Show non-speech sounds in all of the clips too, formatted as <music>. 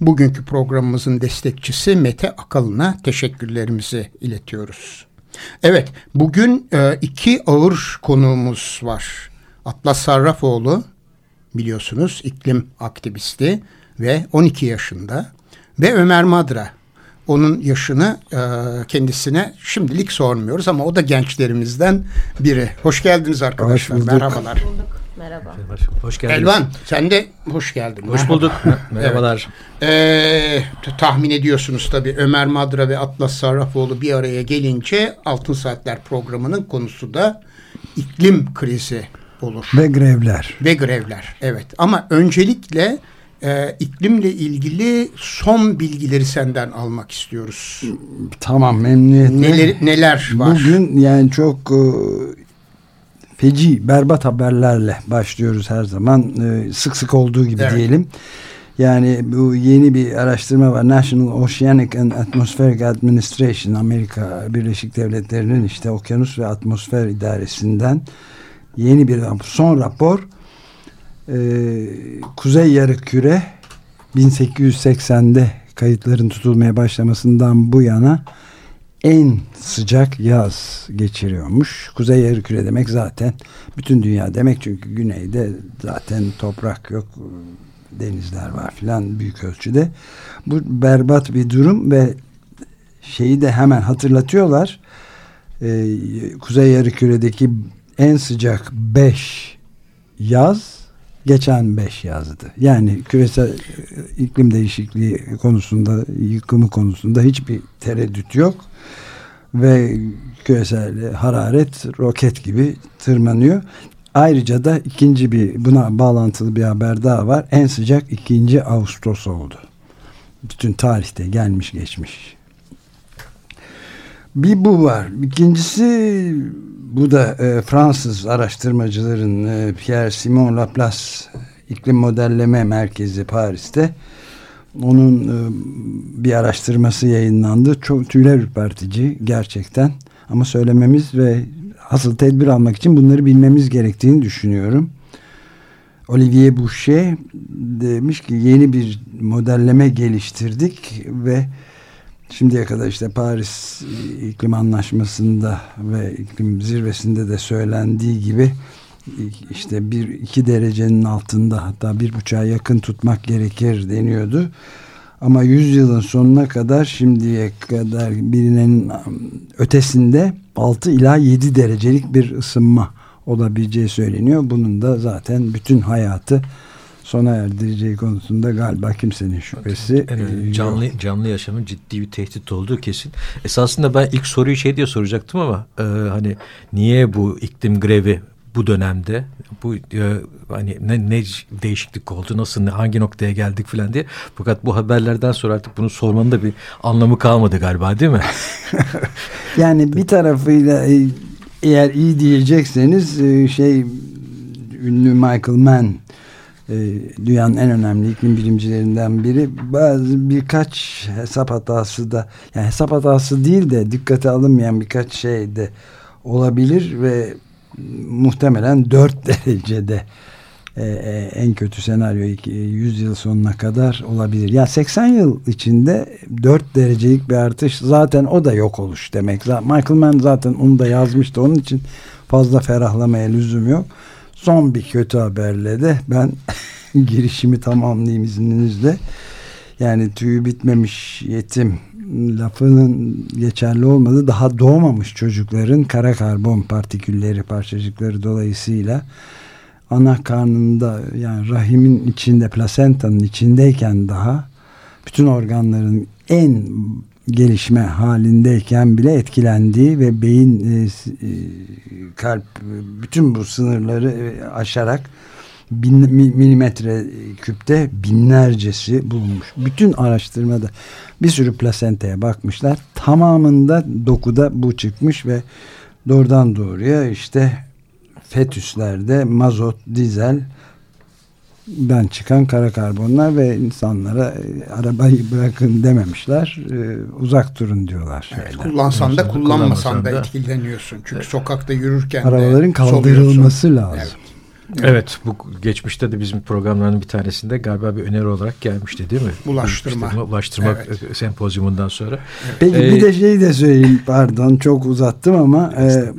Bugünkü programımızın destekçisi Mete Akalın'a teşekkürlerimizi iletiyoruz. Evet, bugün e, iki ağır konuğumuz var. Atlas Sarrafoğlu, biliyorsunuz iklim aktivisti ve 12 yaşında ve Ömer Madra. Onun yaşını e, kendisine şimdilik sormuyoruz ama o da gençlerimizden biri. Hoş geldiniz arkadaşlar. Hoş Merhabalar. Hoş bulduk. Merhaba. Hoş geldiniz. Elvan sen de hoş geldin. Hoş bulduk. Merhabalar. Ee, tahmin ediyorsunuz tabii Ömer Madra ve Atlas Sarrafoğlu bir araya gelince Altın Saatler programının konusu da iklim krizi olur. Ve grevler. Ve grevler evet ama öncelikle e, iklimle ilgili son bilgileri senden almak istiyoruz. Tamam memnuniyetle. Neler, neler var? Bugün yani çok e, feci berbat haberlerle başlıyoruz her zaman e, sık sık olduğu gibi evet. diyelim. Yani bu yeni bir araştırma var. National Oceanic and Atmospheric Administration Amerika Birleşik Devletleri'nin işte okyanus ve atmosfer idaresinden yeni bir son rapor e, Kuzey Yarıküre 1880'de kayıtların tutulmaya başlamasından bu yana en sıcak yaz geçiriyormuş. Kuzey yarımküre demek zaten bütün dünya demek çünkü güneyde zaten toprak yok denizler var filan büyük ölçüde. Bu berbat bir durum ve şeyi de hemen hatırlatıyorlar. Ee, Kuzey yarımküredeki en sıcak 5 yaz geçen 5 yazdı. Yani küresel iklim değişikliği konusunda, yıkımı konusunda hiçbir tereddüt yok ve küresel hararet roket gibi tırmanıyor. Ayrıca da ikinci bir buna bağlantılı bir haber daha var. En sıcak 2. Ağustos oldu. Bütün tarihte gelmiş geçmiş. Bir bu var. İkincisi bu da e, Fransız araştırmacıların e, Pierre Simon Laplace iklim modelleme merkezi Paris'te onun e, bir araştırması yayınlandı. Çok tüyler ürpertici gerçekten. Ama söylememiz ve asıl tedbir almak için bunları bilmemiz gerektiğini düşünüyorum. Olivier Boucher demiş ki yeni bir modelleme geliştirdik ve şimdiye kadar işte Paris iklim anlaşmasında ve iklim zirvesinde de söylendiği gibi işte bir iki derecenin altında hatta bir buçuğa yakın tutmak gerekir deniyordu. Ama yüzyılın sonuna kadar şimdiye kadar birinin ötesinde 6 ila 7 derecelik bir ısınma olabileceği söyleniyor. Bunun da zaten bütün hayatı sona erdireceği konusunda galiba kimsenin şüphesi yani canlı yok. canlı yaşamın ciddi bir tehdit olduğu kesin. Esasında ben ilk soruyu şey diye soracaktım ama e, hani niye bu iklim grevi bu dönemde bu e, hani ne, ne değişiklik oldu nasıl ne, hangi noktaya geldik filan diye fakat bu haberlerden sonra artık bunu sormanın da bir anlamı kalmadı galiba değil mi? <laughs> yani bir tarafıyla e, eğer iyi diyecekseniz e, şey ünlü Michael Mann e, dünyanın en önemli iklim bilimcilerinden biri bazı birkaç hesap hatası da yani hesap hatası değil de dikkate alınmayan birkaç şey de olabilir ve muhtemelen 4 <laughs> derecede e, e, en kötü senaryo 100 yıl sonuna kadar olabilir. Ya yani 80 yıl içinde 4 derecelik bir artış zaten o da yok oluş demek. Michael Mann zaten onu da yazmıştı. Onun için fazla ferahlamaya lüzum yok. Son bir kötü haberle de ben <laughs> girişimi tamamlayayım izninizle. Yani tüyü bitmemiş yetim lafının geçerli olmadığı daha doğmamış çocukların kara karbon partikülleri parçacıkları dolayısıyla ana karnında yani rahimin içinde plasentanın içindeyken daha bütün organların en gelişme halindeyken bile etkilendiği ve beyin e, e, kalp bütün bu sınırları e, aşarak bin, milimetre küpte binlercesi bulunmuş. Bütün araştırmada bir sürü plasentaya bakmışlar. Tamamında dokuda bu çıkmış ve doğrudan doğruya işte fetüslerde mazot, dizel ben çıkan kara karbonlar ve insanlara e, arabayı bırakın dememişler. E, uzak durun diyorlar. Evet, kullansan da kullanmasan da etkileniyorsun. Çünkü evet. sokakta yürürken arabaların kaldırılması lazım. Evet. Evet. bu geçmişte de bizim programların bir tanesinde galiba bir öneri olarak gelmişti değil mi? Ulaştırma. İşte, ulaştırma evet. sempozyumundan sonra. Evet. Peki ee, bir de şeyi de söyleyeyim pardon çok uzattım ama e,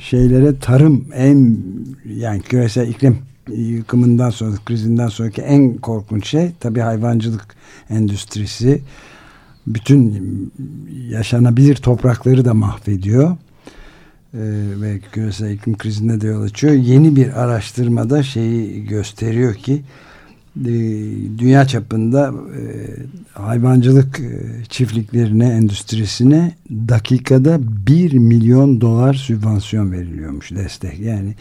şeylere tarım en yani küresel iklim yıkımından sonra krizinden sonraki en korkunç şey tabii hayvancılık endüstrisi bütün yaşanabilir toprakları da mahvediyor ee, ve küresel iklim krizine de yol açıyor. Yeni bir araştırmada şeyi gösteriyor ki e, dünya çapında e, hayvancılık e, çiftliklerine, endüstrisine dakikada 1 milyon dolar sübvansiyon veriliyormuş destek. Yani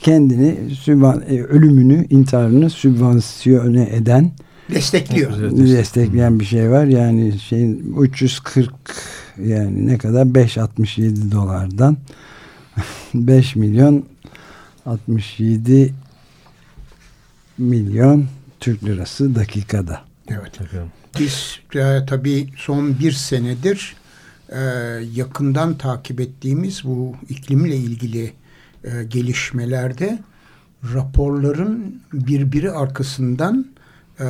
kendini ölümünü, intiharını sübvansiyone eden destekliyor. Destekleyen bir şey var. Yani şeyin 340 yani ne kadar 5.67 dolardan <laughs> 5 milyon 67 milyon Türk lirası dakikada. Evet. Biz e, tabii son bir senedir e, yakından takip ettiğimiz bu iklimle ilgili e, gelişmelerde raporların birbiri arkasından e,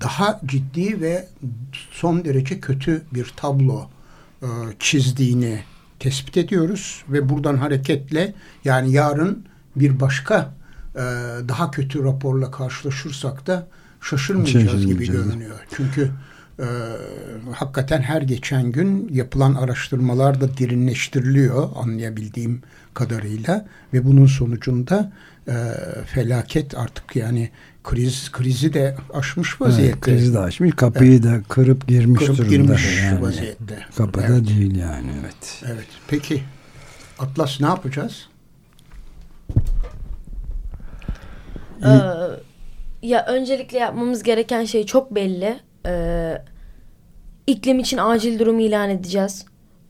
daha ciddi ve son derece kötü bir tablo e, çizdiğini tespit ediyoruz ve buradan hareketle yani yarın bir başka e, daha kötü raporla karşılaşırsak da şaşırmayacağız gibi görünüyor. Çünkü e, hakikaten her geçen gün yapılan araştırmalar da derinleştiriliyor anlayabildiğim kadarıyla ve bunun sonucunda e, felaket artık yani kriz krizi de aşmış vaziyette. Evet, krizi de aşmış. Kapıyı evet. da kırıp girmiş kırıp durumda. girmiş yani. vaziyette. Kapıda evet. değil yani evet. Evet. Peki Atlas ne yapacağız? Ee, ya öncelikle yapmamız gereken şey çok belli. Ee, iklim için acil durum ilan edeceğiz.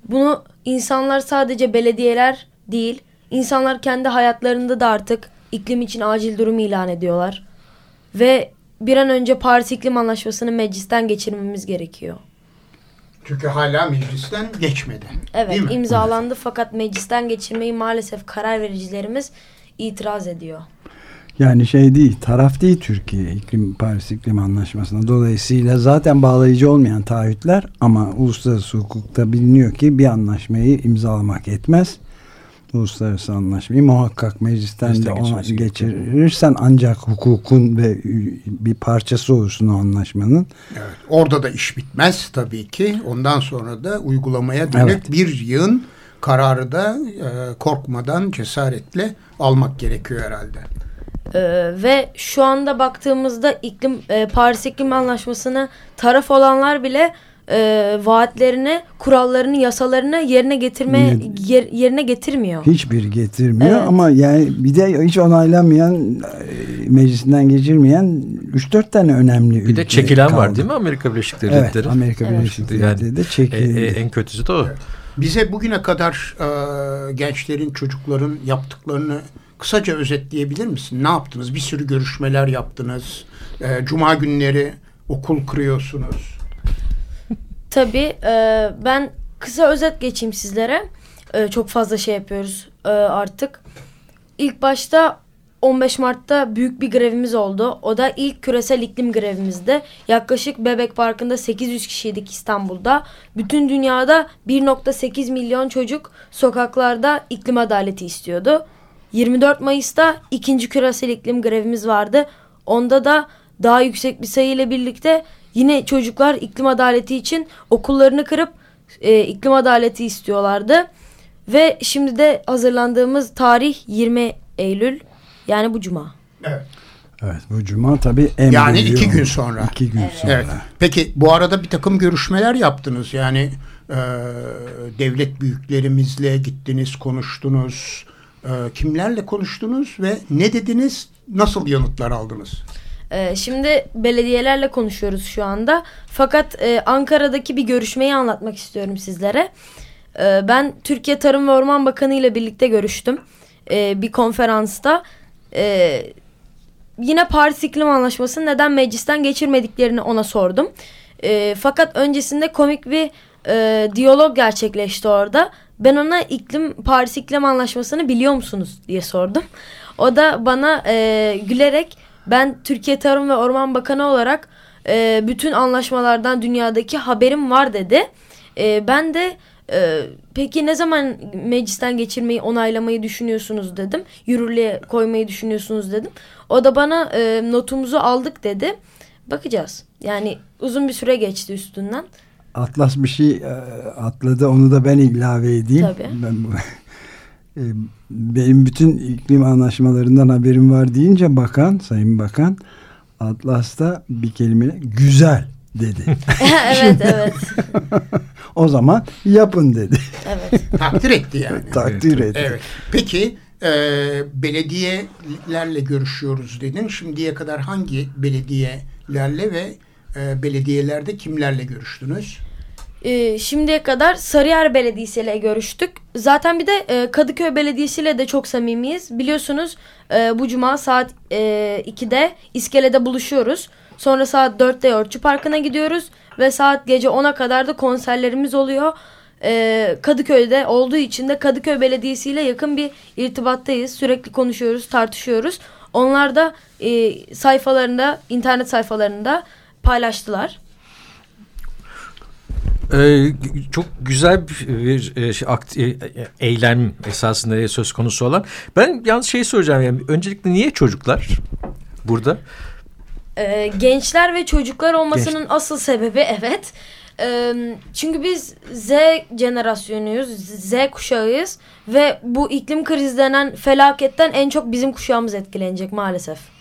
Bunu insanlar sadece belediyeler değil, insanlar kendi hayatlarında da artık iklim için acil durum ilan ediyorlar. Ve bir an önce Paris İklim Anlaşması'nı meclisten geçirmemiz gerekiyor. Çünkü hala meclisten geçmedi. Evet imzalandı fakat meclisten geçirmeyi maalesef karar vericilerimiz itiraz ediyor. Yani şey değil, taraf değil Türkiye iklim Paris İklim Anlaşması'na. Dolayısıyla zaten bağlayıcı olmayan taahhütler ama uluslararası hukukta biliniyor ki bir anlaşmayı imzalamak etmez uluslararası anlaşmayı muhakkak meclisten Mecliste de ona geçirirsen ancak hukukun ve bir parçası olursun o anlaşmanın. Evet, orada da iş bitmez tabii ki. Ondan sonra da uygulamaya dönük evet. bir yığın kararı da e, korkmadan cesaretle almak gerekiyor herhalde. Ee, ve şu anda baktığımızda iklim e, Paris İklim Anlaşması'na taraf olanlar bile e, vaatlerini, kurallarını, yasalarını yerine getirme yer, yerine getirmiyor. Hiçbir getirmiyor evet. ama yani bir de hiç onaylamayan e, meclisinden geçirmeyen 3-4 tane önemli ülke Bir de çekilen kaldı. var değil mi Amerika Birleşik Devletleri? Evet Amerika evet. Birleşik Devletleri de çekildi. E, e, en kötüsü de o. Bize bugüne kadar e, gençlerin, çocukların yaptıklarını kısaca özetleyebilir misin? Ne yaptınız? Bir sürü görüşmeler yaptınız. E, Cuma günleri okul kırıyorsunuz. Tabii e, ben kısa özet geçeyim sizlere. E, çok fazla şey yapıyoruz e, artık. İlk başta 15 Mart'ta büyük bir grevimiz oldu. O da ilk küresel iklim grevimizde. Yaklaşık Bebek Parkı'nda 800 kişiydik İstanbul'da. Bütün dünyada 1.8 milyon çocuk sokaklarda iklim adaleti istiyordu. 24 Mayıs'ta ikinci küresel iklim grevimiz vardı. Onda da daha yüksek bir sayı ile birlikte Yine çocuklar iklim adaleti için okullarını kırıp e, iklim adaleti istiyorlardı. Ve şimdi de hazırlandığımız tarih 20 Eylül. Yani bu cuma. Evet. Evet bu cuma tabii en Yani iki gün sonra. İki gün sonra. Evet. Peki bu arada bir takım görüşmeler yaptınız. Yani e, devlet büyüklerimizle gittiniz, konuştunuz. E, kimlerle konuştunuz ve ne dediniz? Nasıl yanıtlar aldınız? Ee, şimdi belediyelerle konuşuyoruz şu anda. Fakat e, Ankara'daki bir görüşmeyi anlatmak istiyorum sizlere. Ee, ben Türkiye Tarım ve Orman Bakanı ile birlikte görüştüm. Ee, bir konferansta. Ee, yine Paris İklim Anlaşması'nı neden meclisten geçirmediklerini ona sordum. Fakat öncesinde komik bir e, diyalog gerçekleşti orada. Ben ona iklim Paris İklim Anlaşması'nı biliyor musunuz diye sordum. O da bana e, gülerek ben Türkiye Tarım ve Orman Bakanı olarak e, bütün anlaşmalardan dünyadaki haberim var dedi. E, ben de e, peki ne zaman meclisten geçirmeyi onaylamayı düşünüyorsunuz dedim. Yürürlüğe koymayı düşünüyorsunuz dedim. O da bana e, notumuzu aldık dedi. Bakacağız. Yani uzun bir süre geçti üstünden. Atlas bir şey e, atladı onu da ben ilave edeyim. Tabii. Ben <laughs> e, benim bütün iklim anlaşmalarından haberim var deyince bakan, sayın bakan Atlas'ta bir kelime güzel dedi. <laughs> evet evet. <laughs> o zaman yapın dedi. Evet. <laughs> Takdir etti yani. Takdir etti. Evet. Peki e, belediyelerle görüşüyoruz dedin. Şimdiye kadar hangi belediyelerle ve e, belediyelerde kimlerle görüştünüz? Ee, şimdiye kadar Sarıyer Belediyesi ile görüştük. Zaten bir de e, Kadıköy Belediyesi ile de çok samimiyiz. Biliyorsunuz e, bu cuma saat e, 2'de iskelede buluşuyoruz. Sonra saat 4'te Yoğurtçu Parkı'na gidiyoruz. Ve saat gece 10'a kadar da konserlerimiz oluyor. E, Kadıköy'de olduğu için de Kadıköy Belediyesi ile yakın bir irtibattayız. Sürekli konuşuyoruz, tartışıyoruz. Onlar da e, sayfalarında, internet sayfalarında paylaştılar. Ee, çok güzel bir e, şey, akt, e, eylem esasında söz konusu olan. Ben yalnız şey soracağım. Yani, öncelikle niye çocuklar burada? Ee, gençler ve çocuklar olmasının asıl sebebi evet. Ee, çünkü biz Z jenerasyonuyuz, Z kuşağıyız ve bu iklim krizi denen felaketten en çok bizim kuşağımız etkilenecek maalesef.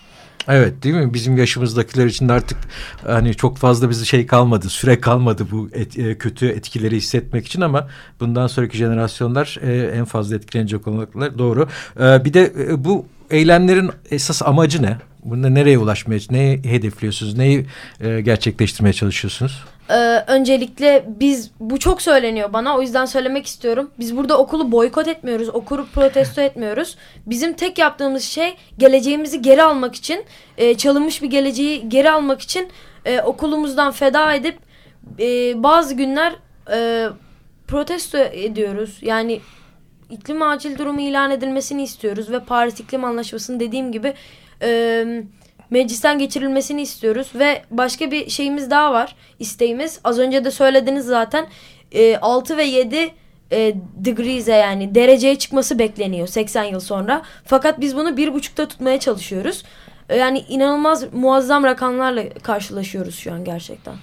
Evet değil mi? Bizim yaşımızdakiler için artık hani çok fazla bize şey kalmadı, süre kalmadı bu et, e, kötü etkileri hissetmek için ama bundan sonraki jenerasyonlar e, en fazla etkilenecek olanlar doğru. E, bir de e, bu eylemlerin esas amacı ne? Bunda nereye ulaşmaya, neyi hedefliyorsunuz, neyi e, gerçekleştirmeye çalışıyorsunuz? Ee, öncelikle biz bu çok söyleniyor bana o yüzden söylemek istiyorum. Biz burada okulu boykot etmiyoruz, okulu protesto etmiyoruz. Bizim tek yaptığımız şey geleceğimizi geri almak için, e, çalınmış bir geleceği geri almak için e, okulumuzdan feda edip e, bazı günler e, protesto ediyoruz. Yani iklim acil durumu ilan edilmesini istiyoruz ve Paris İklim Anlaşması'nın dediğim gibi e, meclisten geçirilmesini istiyoruz ve başka bir şeyimiz daha var isteğimiz. Az önce de söylediniz zaten. E, 6 ve 7 e, degrees'e yani dereceye çıkması bekleniyor 80 yıl sonra. Fakat biz bunu bir buçukta tutmaya çalışıyoruz. E, yani inanılmaz muazzam rakamlarla karşılaşıyoruz şu an gerçekten.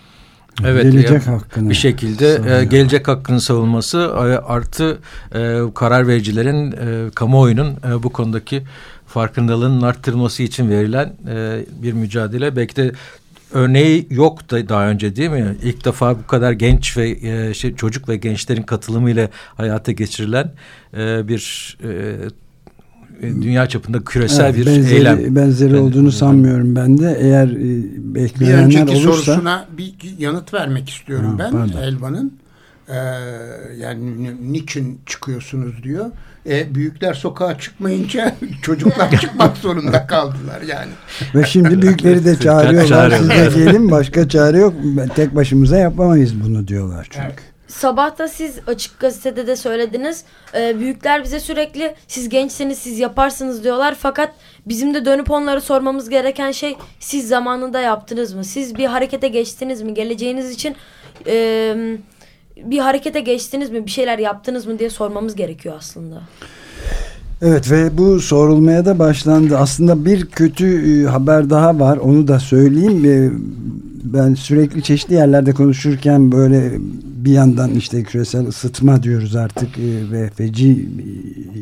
Evet, gelecek ya, hakkını bir şekilde e, gelecek hakkının savunması e, artı e, karar vericilerin e, kamuoyunun e, bu konudaki farkındalığının arttırılması için verilen e, bir mücadele. Belki de örneği yok da daha önce değil mi? İlk defa bu kadar genç ve e, şey, çocuk ve gençlerin katılımıyla hayata geçirilen e, bir e, dünya çapında küresel Evet, bir benzeri, eylem. Benzeri Ben- olduğunu sanmıyorum ben de. Eğer e, Bir bekleyenler önceki olursa sorusuna bir yanıt vermek istiyorum Ha, ben pardon. Elvan'ın. Ee, yani ni- niçin çıkıyorsunuz diyor. E, büyükler sokağa çıkmayınca <laughs> çocuklar çıkmak zorunda kaldılar yani. ve şimdi büyükleri de çağırıyorlar. Siz de gelin başka çare yok. Tek başımıza yapamayız bunu diyorlar çünkü. Evet. Sabah da siz açık gazetede de söylediniz. Ee, büyükler bize sürekli siz gençsiniz siz yaparsınız diyorlar. Fakat bizim de dönüp onlara sormamız gereken şey siz zamanında yaptınız mı? Siz bir harekete geçtiniz mi? Geleceğiniz için e, bir harekete geçtiniz mi? Bir şeyler yaptınız mı diye sormamız gerekiyor aslında. Evet ve bu sorulmaya da başlandı. Aslında bir kötü e, haber daha var. Onu da söyleyeyim. E, ben sürekli çeşitli yerlerde konuşurken böyle bir yandan işte küresel ısıtma diyoruz artık e, ve feci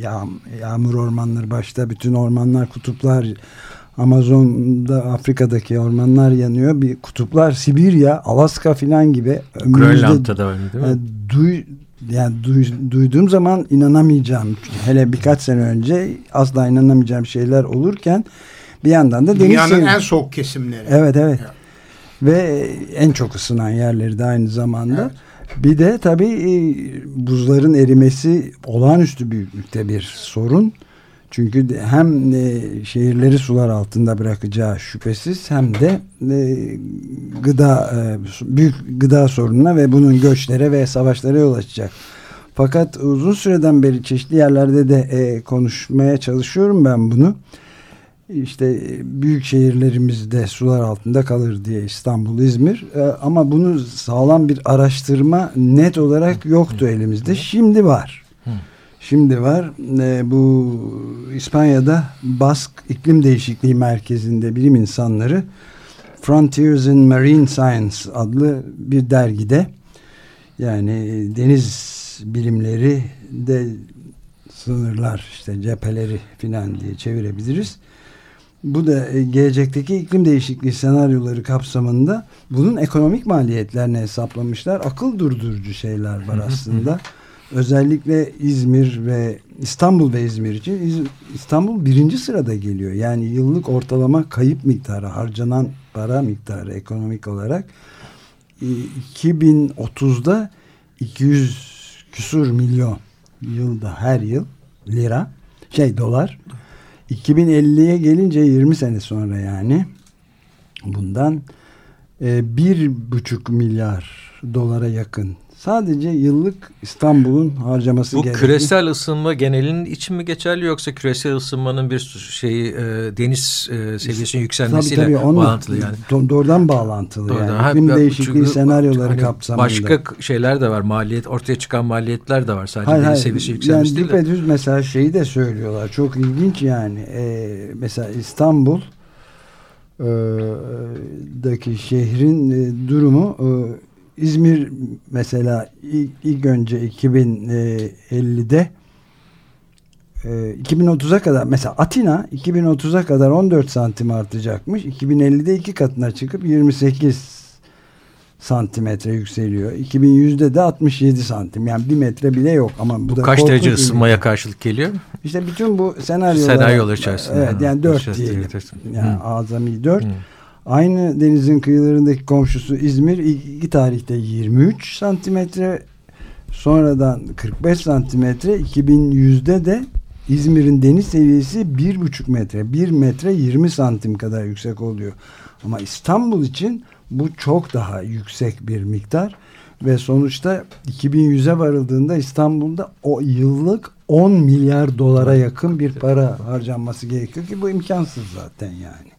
yağ, yağmur ormanları başta bütün ormanlar kutuplar Amazon'da Afrika'daki ormanlar yanıyor. Bir kutuplar Sibirya, Alaska filan gibi. Grönland'da da var değil mi? Yani, duy, yani duy, duyduğum zaman inanamayacağım. Hele birkaç sene önce asla inanamayacağım şeyler olurken bir yandan da deniz Dünyanın en soğuk kesimleri. Evet evet. Evet. Ve en çok ısınan yerleri de aynı zamanda. Evet. Bir de tabii e, buzların erimesi olağanüstü büyüklükte bir sorun. Çünkü hem e, şehirleri sular altında bırakacağı şüphesiz hem de e, gıda e, büyük gıda sorununa ve bunun göçlere ve savaşlara yol açacak. Fakat uzun süreden beri çeşitli yerlerde de e, konuşmaya çalışıyorum ben bunu. İşte e, büyük şehirlerimizde sular altında kalır diye İstanbul, İzmir E, ama bunu sağlam bir araştırma net olarak yoktu elimizde. Şimdi var. Şimdi var. E, bu İspanya'da Bask İklim Değişikliği Merkezi'nde bilim insanları Frontiers in Marine Science adlı bir dergide yani deniz bilimleri de sınırlar işte cepheleri filan diye çevirebiliriz. Bu da e, gelecekteki iklim değişikliği senaryoları kapsamında bunun ekonomik maliyetlerini hesaplamışlar. Akıl durdurucu şeyler var aslında. Özellikle İzmir ve İstanbul ve İzmir için İstanbul birinci sırada geliyor. Yani yıllık ortalama kayıp miktarı, harcanan para miktarı ekonomik olarak e, 2030'da 200 küsur milyon yılda her yıl lira şey dolar 2050'ye gelince 20 sene sonra yani bundan e, bir buçuk milyar dolara yakın sadece yıllık İstanbul'un harcaması Bu gerekli. küresel ısınma genelinin için mi geçerli yoksa küresel ısınmanın bir şeyi e, deniz e, seviyesinin Tabii yükselmesiyle tabii onunla bağlantılı yani. do- doğrudan bağlantılı Doğrudan. yani. İklim değişikliği çünkü senaryoları hani kapsamında. Başka şeyler de var. Maliyet ortaya çıkan maliyetler de var. Sadece Hayır, deniz hayır. seviyesi yani yükselmesi değil de. düpedüz mesela şeyi de söylüyorlar. Çok ilginç yani. Ee, mesela İstanbul e, daki şehrin e, durumu e, İzmir mesela ilk, ilk önce 2050'de e, 2030'a kadar mesela Atina 2030'a kadar 14 santim artacakmış. 2050'de iki katına çıkıp 28 santimetre yükseliyor. 2100'de de 67 santim. Yani bir metre bile yok ama bu, Bu da kaç derece ısınmaya karşılık geliyor? İşte bütün bu senaryolar Senaryolar içerisinde. Evet yani 4 içerisinde, diyelim. Yani Hı. azami 4. Hı. Aynı denizin kıyılarındaki komşusu İzmir iki tarihte 23 santimetre sonradan 45 santimetre 2100'de de İzmir'in deniz seviyesi 1,5 metre 1 metre 20 santim kadar yüksek oluyor. Ama İstanbul için bu çok daha yüksek bir miktar ve sonuçta 2100'e varıldığında İstanbul'da o yıllık 10 milyar dolara yakın bir para harcanması gerekiyor ki bu imkansız zaten yani.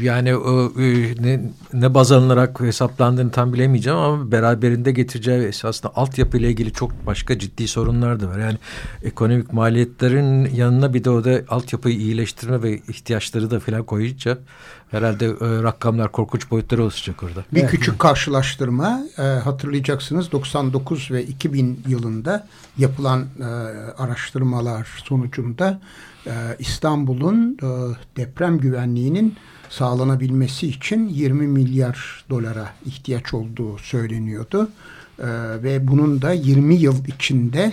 Yani o, e, ne, ne baz alınarak hesaplandığını tam bilemeyeceğim ama beraberinde getireceği esasında altyapı ile ilgili çok başka ciddi sorunlar da var. Yani ekonomik maliyetlerin yanına bir de o da altyapıyı iyileştirme ve ihtiyaçları da falan koyunca herhalde e, rakamlar korkunç boyutlara ulaşacak orada. Bir küçük karşılaştırma e, hatırlayacaksınız 99 ve 2000 yılında yapılan e, araştırmalar sonucunda e, İstanbul'un e, deprem güvenliğinin sağlanabilmesi için 20 milyar dolara ihtiyaç olduğu söyleniyordu. E, ve bunun da 20 yıl içinde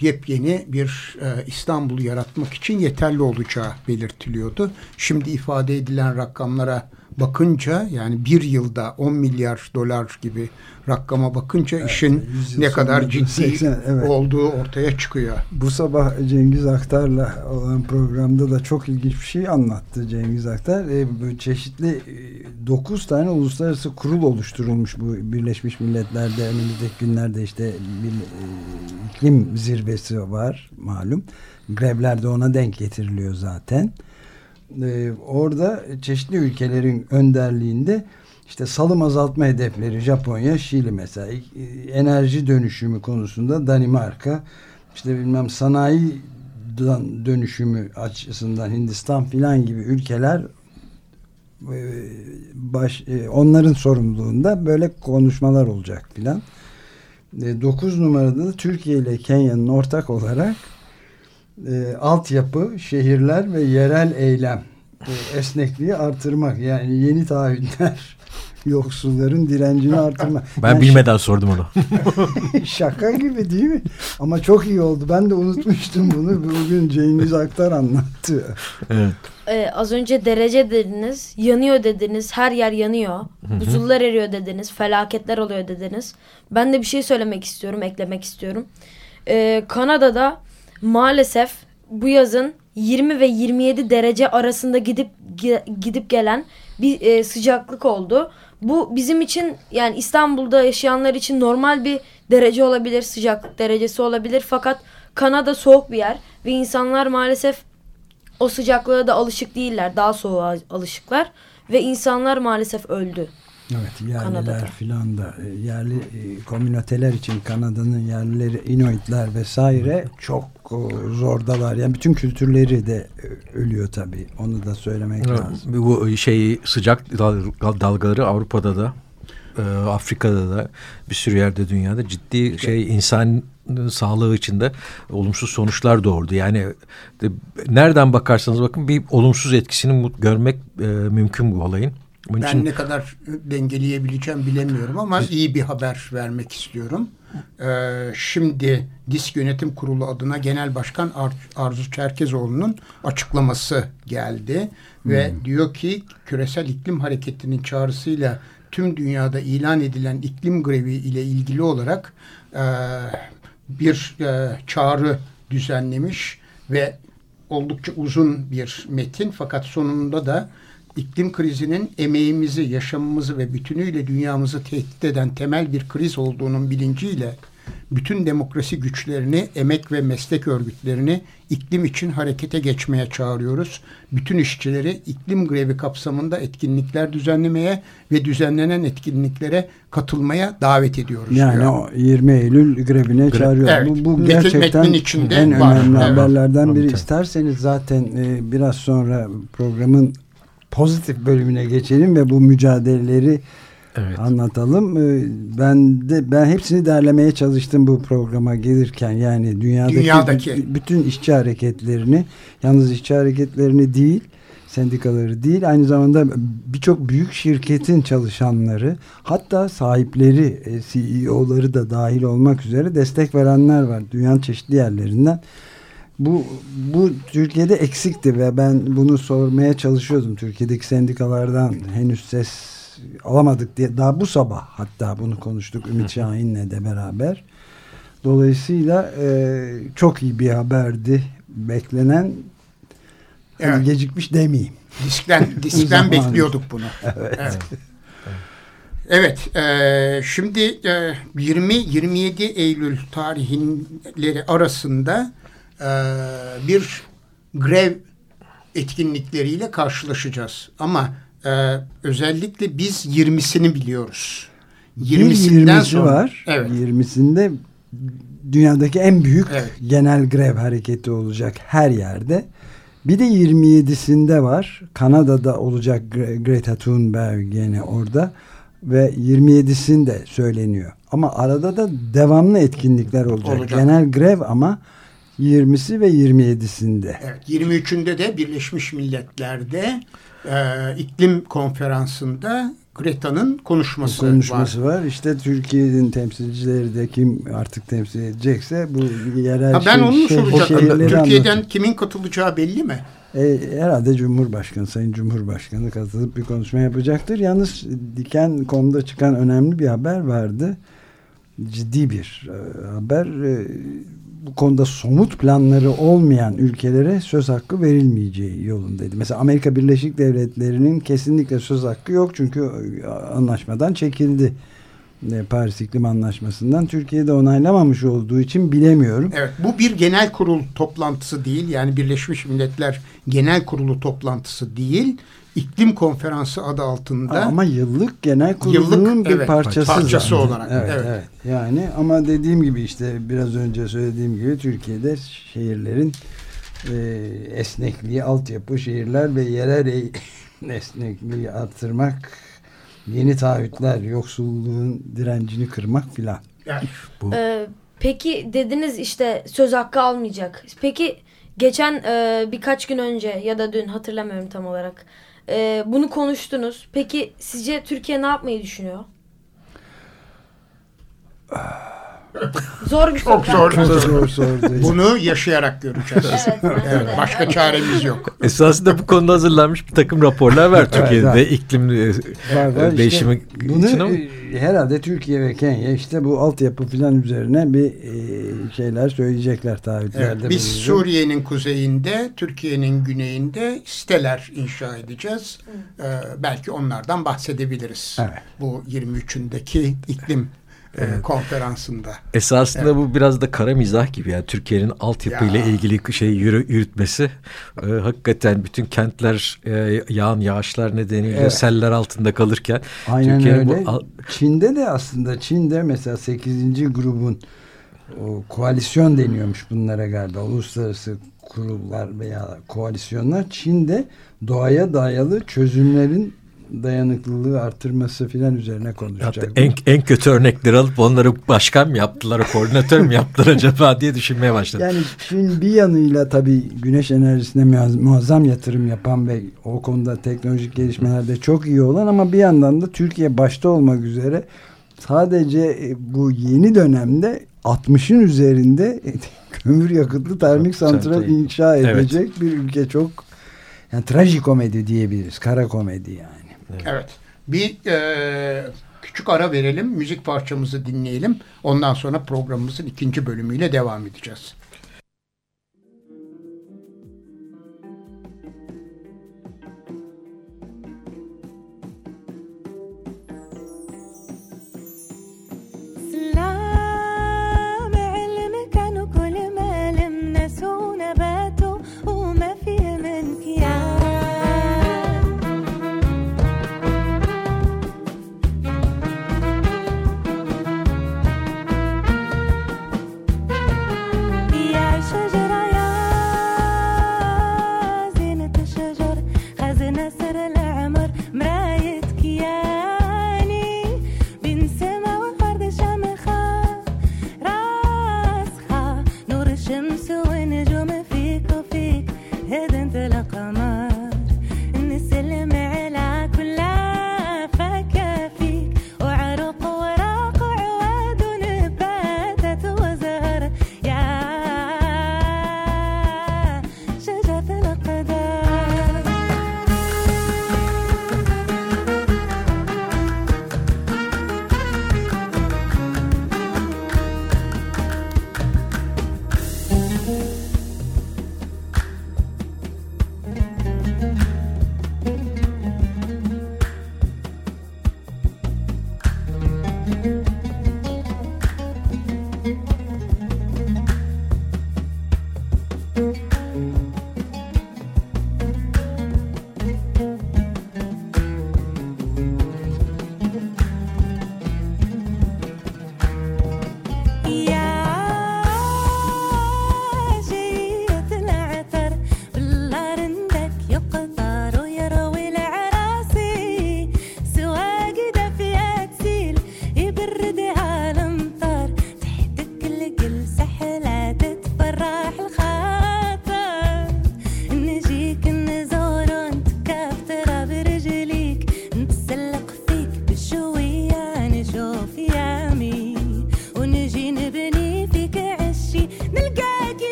yepyeni bir İstanbul yaratmak için yeterli olacağı belirtiliyordu. Şimdi ifade edilen rakamlara bakınca yani bir yılda 10 milyar dolar gibi rakama bakınca işin yüz yıl ne kadar ciddi 80, evet. olduğu ortaya çıkıyor. Bu sabah Cengiz Aktar'la olan programda da çok ilginç bir şey anlattı Cengiz Aktar. E, çeşitli 9 tane uluslararası kurul oluşturulmuş bu Birleşmiş Milletler'de önümüzdeki günlerde işte bir, e, iklim zirvesi var malum. Grevler de ona denk getiriliyor zaten. E, orada çeşitli ülkelerin önderliğinde işte salım azaltma hedefleri Japonya, Şili mesela e, enerji dönüşümü konusunda Danimarka, işte bilmem sanayi dönüşümü açısından Hindistan filan gibi ülkeler e, baş, e, onların sorumluluğunda böyle konuşmalar olacak filan. 9 numarada da Türkiye ile Kenya'nın ortak olarak e, altyapı, şehirler ve yerel eylem e, esnekliği artırmak. Yani yeni taahhütler <laughs> yoksulların direncini artırmak. Ben yani bilmeden sordum onu. <laughs> Şaka gibi değil mi? Ama çok iyi oldu. Ben de unutmuştum bunu. Bugün Cengiz Aktar anlattı. evet. Ee, az önce derece dediniz, yanıyor dediniz, her yer yanıyor. Buzullar eriyor dediniz, felaketler oluyor dediniz. Ben de bir şey söylemek istiyorum, eklemek istiyorum. Ee, Kanada'da maalesef bu yazın 20 ve 27 derece arasında gidip gidip gelen bir e, sıcaklık oldu. Bu bizim için yani İstanbul'da yaşayanlar için normal bir derece olabilir, sıcaklık derecesi olabilir. Fakat Kanada soğuk bir yer ve insanlar maalesef o sıcaklığa da alışık değiller. Daha soğuğa alışıklar. Ve insanlar maalesef öldü. Evet yerliler Kanada'da. filan da e, yerli e, komüniteler için Kanada'nın yerlileri Inuitler vesaire çok zordalar. Yani bütün kültürleri de e, ölüyor tabii. Onu da söylemek lazım. Bu şey sıcak dal- dalgaları Avrupa'da da e, Afrika'da da bir sürü yerde dünyada ciddi şey insan sağlığı içinde olumsuz sonuçlar doğurdu. Yani de, nereden bakarsanız bakın bir olumsuz etkisini görmek e, mümkün bu olayın. Bunun Ben için ne kadar dengeleyebileceğim bilemiyorum ama iyi bir haber vermek istiyorum. Ee, şimdi Disk Yönetim Kurulu adına Genel Başkan Ar Arzu Çerkezoğlu'nun açıklaması geldi. Ve diyor ki küresel iklim hareketinin çağrısıyla tüm dünyada ilan edilen iklim grevi ile ilgili olarak e, bir e, çağrı düzenlemiş ve oldukça uzun bir metin fakat sonunda da iklim krizinin emeğimizi, yaşamımızı ve bütünüyle dünyamızı tehdit eden temel bir kriz olduğunun bilinciyle bütün demokrasi güçlerini, emek ve meslek örgütlerini iklim için harekete geçmeye çağırıyoruz. Bütün işçileri iklim grevi kapsamında etkinlikler düzenlemeye ve düzenlenen etkinliklere katılmaya davet ediyoruz. Yani diyor. o 20 Eylül grevine çağırıyor. Evet. Bu, bu gerçekten metnin içinde en var. önemli Evet. haberlerden biri. İsterseniz zaten e, biraz sonra programın pozitif bölümüne geçelim ve bu mücadeleleri evet. anlatalım. Ee, Ben de ben hepsini derlemeye çalıştım bu programa gelirken. Yani dünyadaki, Dünyadaki. bütün işçi hareketlerini, yalnız işçi hareketlerini değil, sendikaları değil, aynı zamanda birçok büyük şirketin çalışanları, hatta sahipleri, e, CEO'ları da dahil olmak üzere destek verenler var dünyanın çeşitli yerlerinden. Bu, bu Türkiye'de eksikti ve ben bunu sormaya çalışıyordum. Türkiye'deki sendikalardan henüz ses alamadık diye. Daha bu sabah hatta bunu konuştuk Ümit Şahin'le de beraber. Dolayısıyla e, çok iyi bir haberdi. Beklenen hani Evet. gecikmiş demeyeyim. Diskten, diskten <laughs> bekliyorduk bunu. <laughs> Evet. Evet. e, şimdi e, 20-27 Eylül tarihleri arasında bir grev etkinlikleriyle karşılaşacağız. Ama e, özellikle biz 20'sini biliyoruz. Bir 20'sinden 20'si sonra var. Evet. 20'sinde dünyadaki en büyük Evet. genel grev hareketi olacak her yerde. Bir de 27'sinde var. Kanada'da olacak Gre- Greta Thunberg gene orada ve 27'sinde söyleniyor. Ama arada da devamlı etkinlikler olacak. Olacak. Genel grev ama 20'si ve 27'sinde. Evet, 23'ünde de Birleşmiş Milletler'de e, iklim konferansında Greta'nın konuşması, konuşması var. var. İşte Türkiye'nin temsilcileri de kim artık temsil edecekse bu yerel Ha, ben şey- onu şey- soracaktım? Türkiye'den anlatıyor. kimin katılacağı belli mi? E, herhalde Cumhurbaşkanı, Sayın Cumhurbaşkanı katılıp bir konuşma yapacaktır. Yalnız Diken.com'da çıkan önemli bir haber vardı. Ciddi bir e, haber. Bu konuda somut planları olmayan ülkelere söz hakkı verilmeyeceği yolundaydı. Mesela Amerika Birleşik Devletleri'nin kesinlikle söz hakkı yok çünkü e, anlaşmadan çekildi. E, Paris İklim Anlaşması'ndan Türkiye'de onaylamamış olduğu için bilemiyorum. Evet, bu bir genel kurul toplantısı değil. Yani Birleşmiş Milletler Genel Kurulu toplantısı değil. İklim Konferansı adı altında. Ama yıllık genel kurulunun Yıllık, bir evet, parçası, parçası zaten. olarak, Evet, evet. evet. Yani ama dediğim gibi işte biraz önce söylediğim gibi Türkiye'de şehirlerin e, esnekliği, altyapı, şehirler ve yerel ey- <laughs> esnekliği artırmak, yeni taahhütler, yoksulluğun direncini kırmak filan. Yani, Bu Ee, peki dediniz işte söz hakkı almayacak. Peki geçen e, birkaç gün önce ya da dün hatırlamıyorum tam olarak. E, bunu konuştunuz. Peki sizce Türkiye ne yapmayı düşünüyor? <sighs> Zor bir soru. Çok zor. Çok zor sordu. Bunu yaşayarak göreceğiz. Evet, Evet, başka çaremiz yok. esasında bu konuda hazırlanmış bir takım raporlar var Türkiye'de evet. iklim e, Var. İşte değişimi bunu için ama e, herhalde Türkiye ve Kenya işte bu altyapı filan üzerine bir e, şeyler söyleyecekler taahhütlerde. Evet, biz. Suriye'nin kuzeyinde, Türkiye'nin güneyinde siteler inşa edeceğiz. Ee, belki onlardan bahsedebiliriz. Evet. Bu 23'ündeki iklim e, konferansında. Esasında bu biraz da kara mizah gibi yani Türkiye'nin altyapıyla Ya. ilgili şey yürü, yürütmesi e, hakikaten bütün kentler e, yağan yağışlar nedeniyle Evet. seller altında kalırken Aynen Türkiye'nin öyle. bu al- Çin'de de aslında Çin'de mesela 8. grubun o koalisyon deniyormuş bunlara galiba. Uluslararası kurullar veya koalisyonlar Çin'de doğaya dayalı çözümlerin dayanıklılığı artırması filan üzerine hatta konuşacak. en, en kötü örnekleri alıp onları başkan mı yaptılar, koordinatör mü yaptılar acaba diye düşünmeye başladım. Yani Çin bir yanıyla tabii güneş enerjisine muaz- muazzam yatırım yapan ve o konuda teknolojik gelişmelerde çok iyi olan ama bir yandan da Türkiye başta olmak üzere sadece e, bu yeni dönemde 60'ın üzerinde <laughs> kömür yakıtlı termik santral inşa Evet. edecek bir ülke çok yani trajikomedi diyebiliriz. Kara komedi yani. Evet. Bir e, küçük ara verelim. Müzik parçamızı dinleyelim. Ondan sonra programımızın ikinci bölümüyle devam edeceğiz.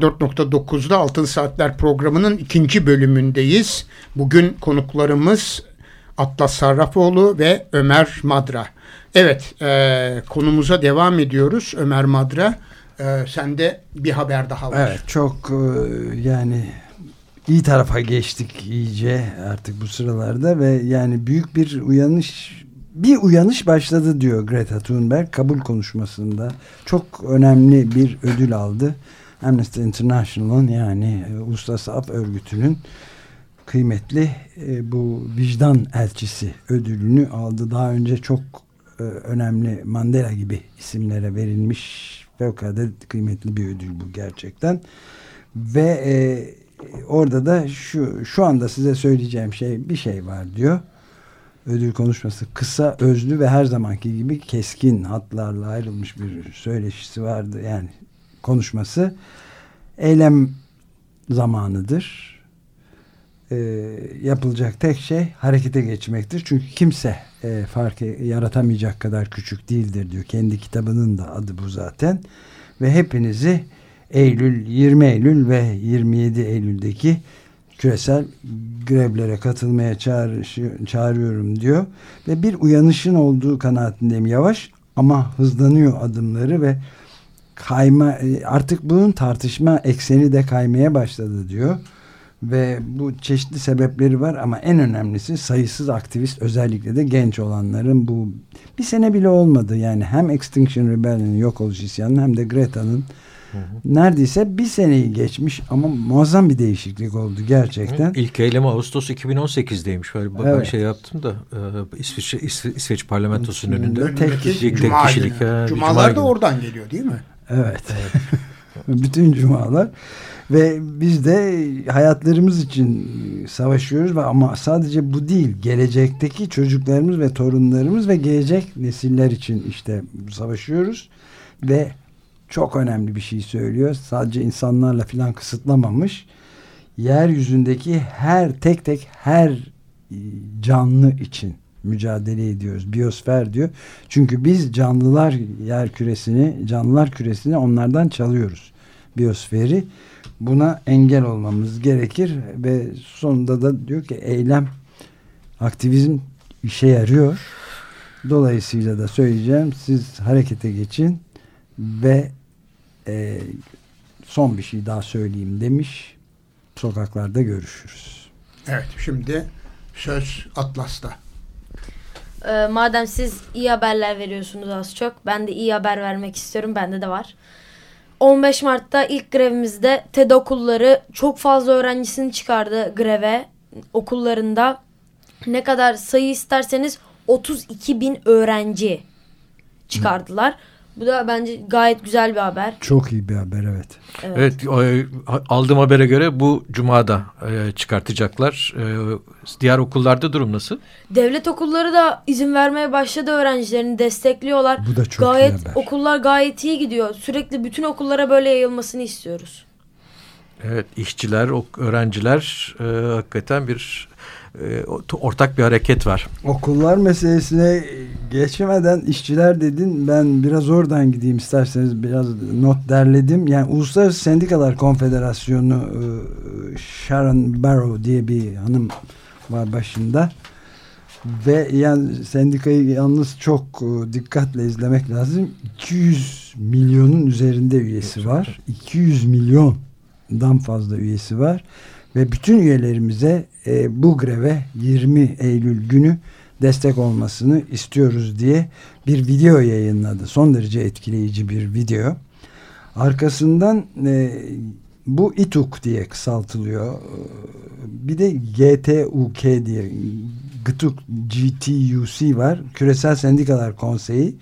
94.9'da Altın Saatler programının ikinci bölümündeyiz. Bugün konuklarımız Atlas Sarrafoğlu ve Ömer Madra. Evet, e, konumuza devam ediyoruz. Ömer Madra, e, sende bir haber daha var. Evet çok e, yani iyi tarafa geçtik iyice artık bu sıralarda ve yani büyük bir uyanış bir uyanış başladı diyor Greta Thunberg kabul konuşmasında. Çok önemli bir ödül aldı. Amnesty International'ın yani e, Uluslararası Af Örgütü'nün kıymetli e, bu vicdan elçisi ödülünü aldı. Daha önce çok e, önemli Mandela gibi isimlere verilmiş fevkalade kıymetli bir ödül bu gerçekten. Ve e, orada da şu şu anda size söyleyeceğim şey bir şey var diyor. Ödül konuşması kısa, özlü ve her zamanki gibi keskin hatlarla ayrılmış bir söyleşisi vardı. Yani konuşması eylem zamanıdır. E, yapılacak tek şey harekete geçmektir. Çünkü kimse e, fark yaratamayacak kadar küçük değildir diyor. Kendi kitabının da adı bu zaten. Ve hepinizi Eylül, 20 Eylül ve 27 Eylül'deki küresel grevlere katılmaya çağrışı, çağırıyorum diyor. Ve bir uyanışın olduğu kanaatindeyim yavaş ama hızlanıyor adımları ve kayma e, artık bunun tartışma ekseni de kaymaya başladı diyor. Ve bu çeşitli sebepleri var ama en önemlisi sayısız aktivist özellikle de genç olanların bu bir sene bile olmadı yani hem Extinction Rebellion'ın yok oluş isyanının hem de Greta'nın neredeyse bir seneyi geçmiş ama muazzam bir değişiklik oldu gerçekten. İlk eylemi Ağustos 2018'deymiş. Böyle ben Evet. şey yaptım da e, İsviç, İsveç parlamentosunun önünde. Tek- tek Cuma kişilik, ha, bir Cumalar Cuma da oradan geliyor değil mi? Evet. <laughs> Bütün cumalar ve biz de hayatlarımız için savaşıyoruz ve ama sadece bu değil gelecekteki çocuklarımız ve torunlarımız ve gelecek nesiller için işte savaşıyoruz ve çok önemli bir şey söylüyor. Sadece insanlarla filan kısıtlamamış. Yeryüzündeki her tek tek her e, canlı için mücadele ediyoruz. Biyosfer diyor. Çünkü biz canlılar yer küresini, canlılar küresini onlardan çalıyoruz. Biyosferi. Buna engel olmamız gerekir ve sonunda da diyor ki eylem, aktivizm işe yarıyor. Dolayısıyla da söyleyeceğim siz harekete geçin ve e, son bir şey daha söyleyeyim demiş. Sokaklarda görüşürüz. Evet, şimdi söz Atlas'ta. Ee, madem siz iyi haberler veriyorsunuz az çok. Ben de iyi haber vermek istiyorum. Bende de var. 15 Mart'ta ilk grevimizde TED okulları çok fazla öğrencisini çıkardı greve okullarında. Ne kadar sayı isterseniz 32 bin öğrenci çıkardılar. Bu da bence gayet güzel bir haber. Çok iyi bir haber evet. Evet, e, aldığım habere göre bu cumada e, çıkartacaklar. E, diğer okullarda durum nasıl? Devlet okulları da izin vermeye başladı öğrencilerini destekliyorlar. Bu da çok iyi gayet haber. okullar gayet iyi gidiyor. Sürekli bütün okullara böyle yayılmasını istiyoruz. Evet, işçiler, öğrenciler e, hakikaten bir ortak bir hareket var. Okullar meselesine geçmeden işçiler dedin ben biraz oradan gideyim isterseniz biraz not derledim. Yani Uluslararası Sendikalar Konfederasyonu e, Sharon Barrow diye bir hanım var başında. Ve yani sendikayı yalnız çok e, dikkatle izlemek lazım. 200 milyonun üzerinde üyesi var. 200 milyondan fazla üyesi var. Ve bütün üyelerimize e, bu greve 20 Eylül günü destek olmasını istiyoruz diye bir video yayınladı. Son derece etkileyici bir video. Arkasından e, bu İTUK diye kısaltılıyor. Bir de GTUK diye GTUK, GTUC var. Küresel Sendikalar Konseyi.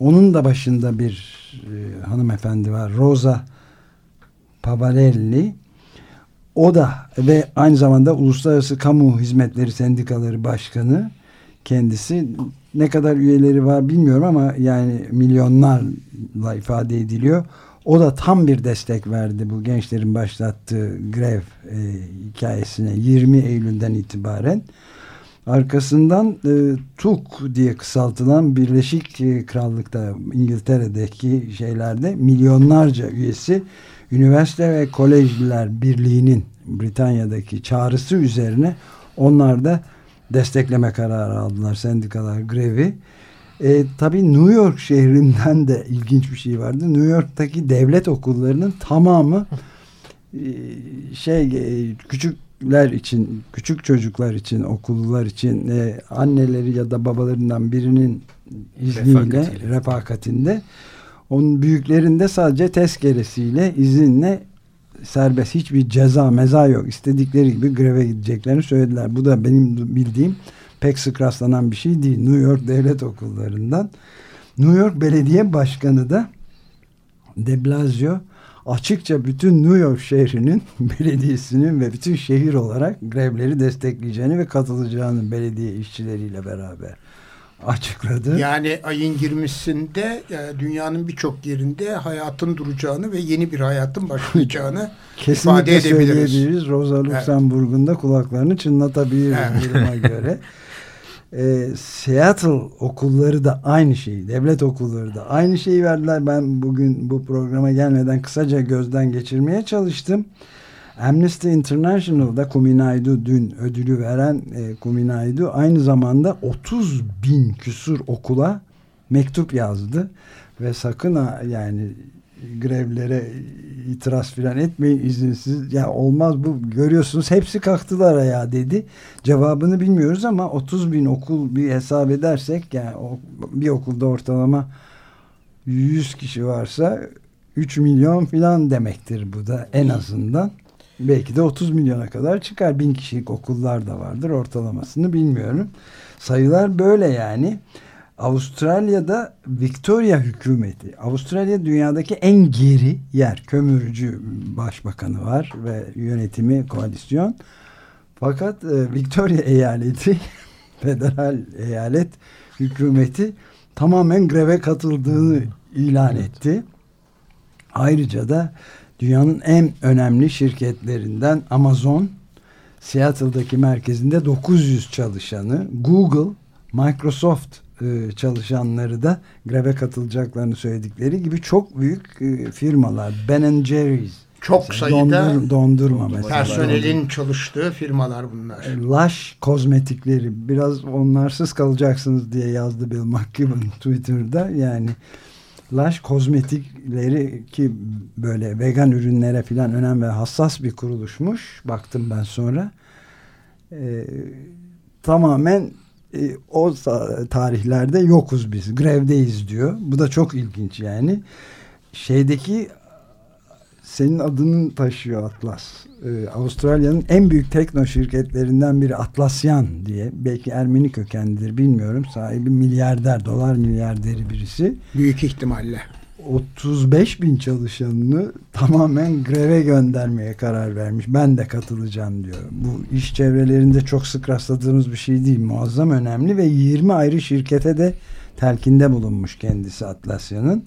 Onun da başında bir e, hanımefendi var. Rosa Pavarelli. O da ve aynı zamanda Uluslararası Kamu Hizmetleri Sendikaları Başkanı kendisi ne kadar üyeleri var bilmiyorum ama yani milyonlarla ifade ediliyor. O da tam bir destek verdi bu gençlerin başlattığı grev e, hikayesine 20 Eylül'den itibaren. Arkasından e, TUK diye kısaltılan Birleşik e, Krallık'ta İngiltere'deki şeylerde milyonlarca üyesi Üniversite ve Kolejliler Birliği'nin Britanya'daki çağrısı üzerine onlar da destekleme kararı aldılar sendikalar grevi. E, tabii New York şehrinden de ilginç bir şey vardı. New York'taki devlet okullarının tamamı e, şey e, küçükler için küçük çocuklar için okullar için e, anneleri ya da babalarından birinin izniyle refakatinde onun büyüklerinde sadece tezkeresiyle izinle serbest hiçbir ceza meza yok. İstedikleri gibi greve gideceklerini söylediler. Bu da benim bildiğim pek sık rastlanan bir şey değil. New York devlet okullarından. New York Belediye Başkanı da de Blasio açıkça bütün New York şehrinin <laughs> belediyesinin ve bütün şehir olarak grevleri destekleyeceğini ve katılacağını belediye işçileriyle beraber açıkladı. Yani ayın 20'sinde e, dünyanın birçok yerinde hayatın duracağını ve yeni bir hayatın başlayacağını <laughs> ifade edebiliriz. Rosa Luxemburg'un da kulaklarını çınlatabiliriz Evet. duruma <laughs> göre. Ee, Seattle okulları da aynı şeyi, devlet okulları da aynı şeyi verdiler. Ben bugün bu programa gelmeden kısaca gözden geçirmeye çalıştım. Amnesty International'da Kuminaidu dün ödülü veren e, Kuminaidu aynı zamanda 30 bin küsur okula mektup yazdı. Ve sakın ha yani grevlere itiraz filan etmeyin izinsiz. Ya olmaz bu görüyorsunuz hepsi kalktılar ayağa dedi. Cevabını bilmiyoruz ama 30 bin okul bir hesap edersek yani bir okulda ortalama 100 kişi varsa 3 milyon filan demektir bu da en azından belki de 30 milyona kadar çıkar. Bin kişilik okullar da vardır. Ortalamasını bilmiyorum. Sayılar böyle yani. Avustralya'da Victoria hükümeti Avustralya dünyadaki en geri yer kömürcü başbakanı var ve yönetimi koalisyon. Fakat e, Victoria eyaleti <laughs> federal eyalet hükümeti tamamen greve katıldığını ilan etti. Ayrıca da dünyanın en önemli şirketlerinden Amazon Seattle'daki merkezinde 900 çalışanı Google, Microsoft e, çalışanları da greve katılacaklarını söyledikleri gibi çok büyük e, firmalar Ben Jerry's Çok sayıda dondur, dondurma mesela. personelin çalıştığı firmalar bunlar. Lush kozmetikleri biraz onlarsız kalacaksınız diye yazdı Bill McKibben <laughs> Twitter'da yani Lush kozmetikleri ki böyle vegan ürünlere filan önem ve hassas bir kuruluşmuş. Baktım ben sonra. Ee, tamamen e, o tarihlerde yokuz biz. Grevdeyiz diyor. Bu da çok ilginç yani. Şeydeki senin adının taşıyor Atlas. Ee, Avustralya'nın en büyük tekno şirketlerinden biri Atlasyan diye. Belki Ermeni kökenlidir bilmiyorum. Sahibi milyarder, dolar milyarderi birisi. Büyük ihtimalle. 35 bin çalışanını tamamen greve göndermeye karar vermiş. Ben de katılacağım diyor. Bu iş çevrelerinde çok sık rastladığımız bir şey değil. Muazzam önemli ve 20 ayrı şirkete de telkinde bulunmuş kendisi Atlasya'nın.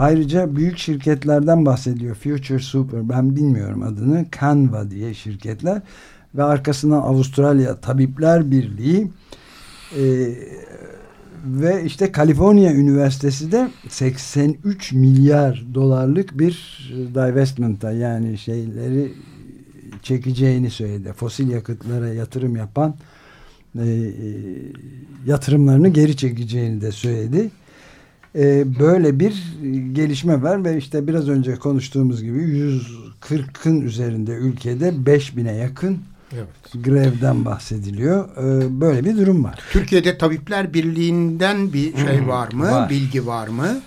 Ayrıca büyük şirketlerden bahsediyor. Future Super ben bilmiyorum adını. Canva diye şirketler ve arkasından Avustralya Tabipler Birliği e, ve işte Kaliforniya Üniversitesi de 83 milyar dolarlık bir divestment'a yani şeyleri çekeceğini söyledi. Fosil yakıtlara yatırım yapan e, e, yatırımlarını geri çekeceğini de söyledi. E, böyle bir gelişme var ve işte biraz önce konuştuğumuz gibi 140'ın üzerinde ülkede 5000'e yakın Evet. grevden bahsediliyor. E, böyle bir durum var. Türkiye'de Tabipler Birliği'nden bir şey var mı? var. Bilgi var mı?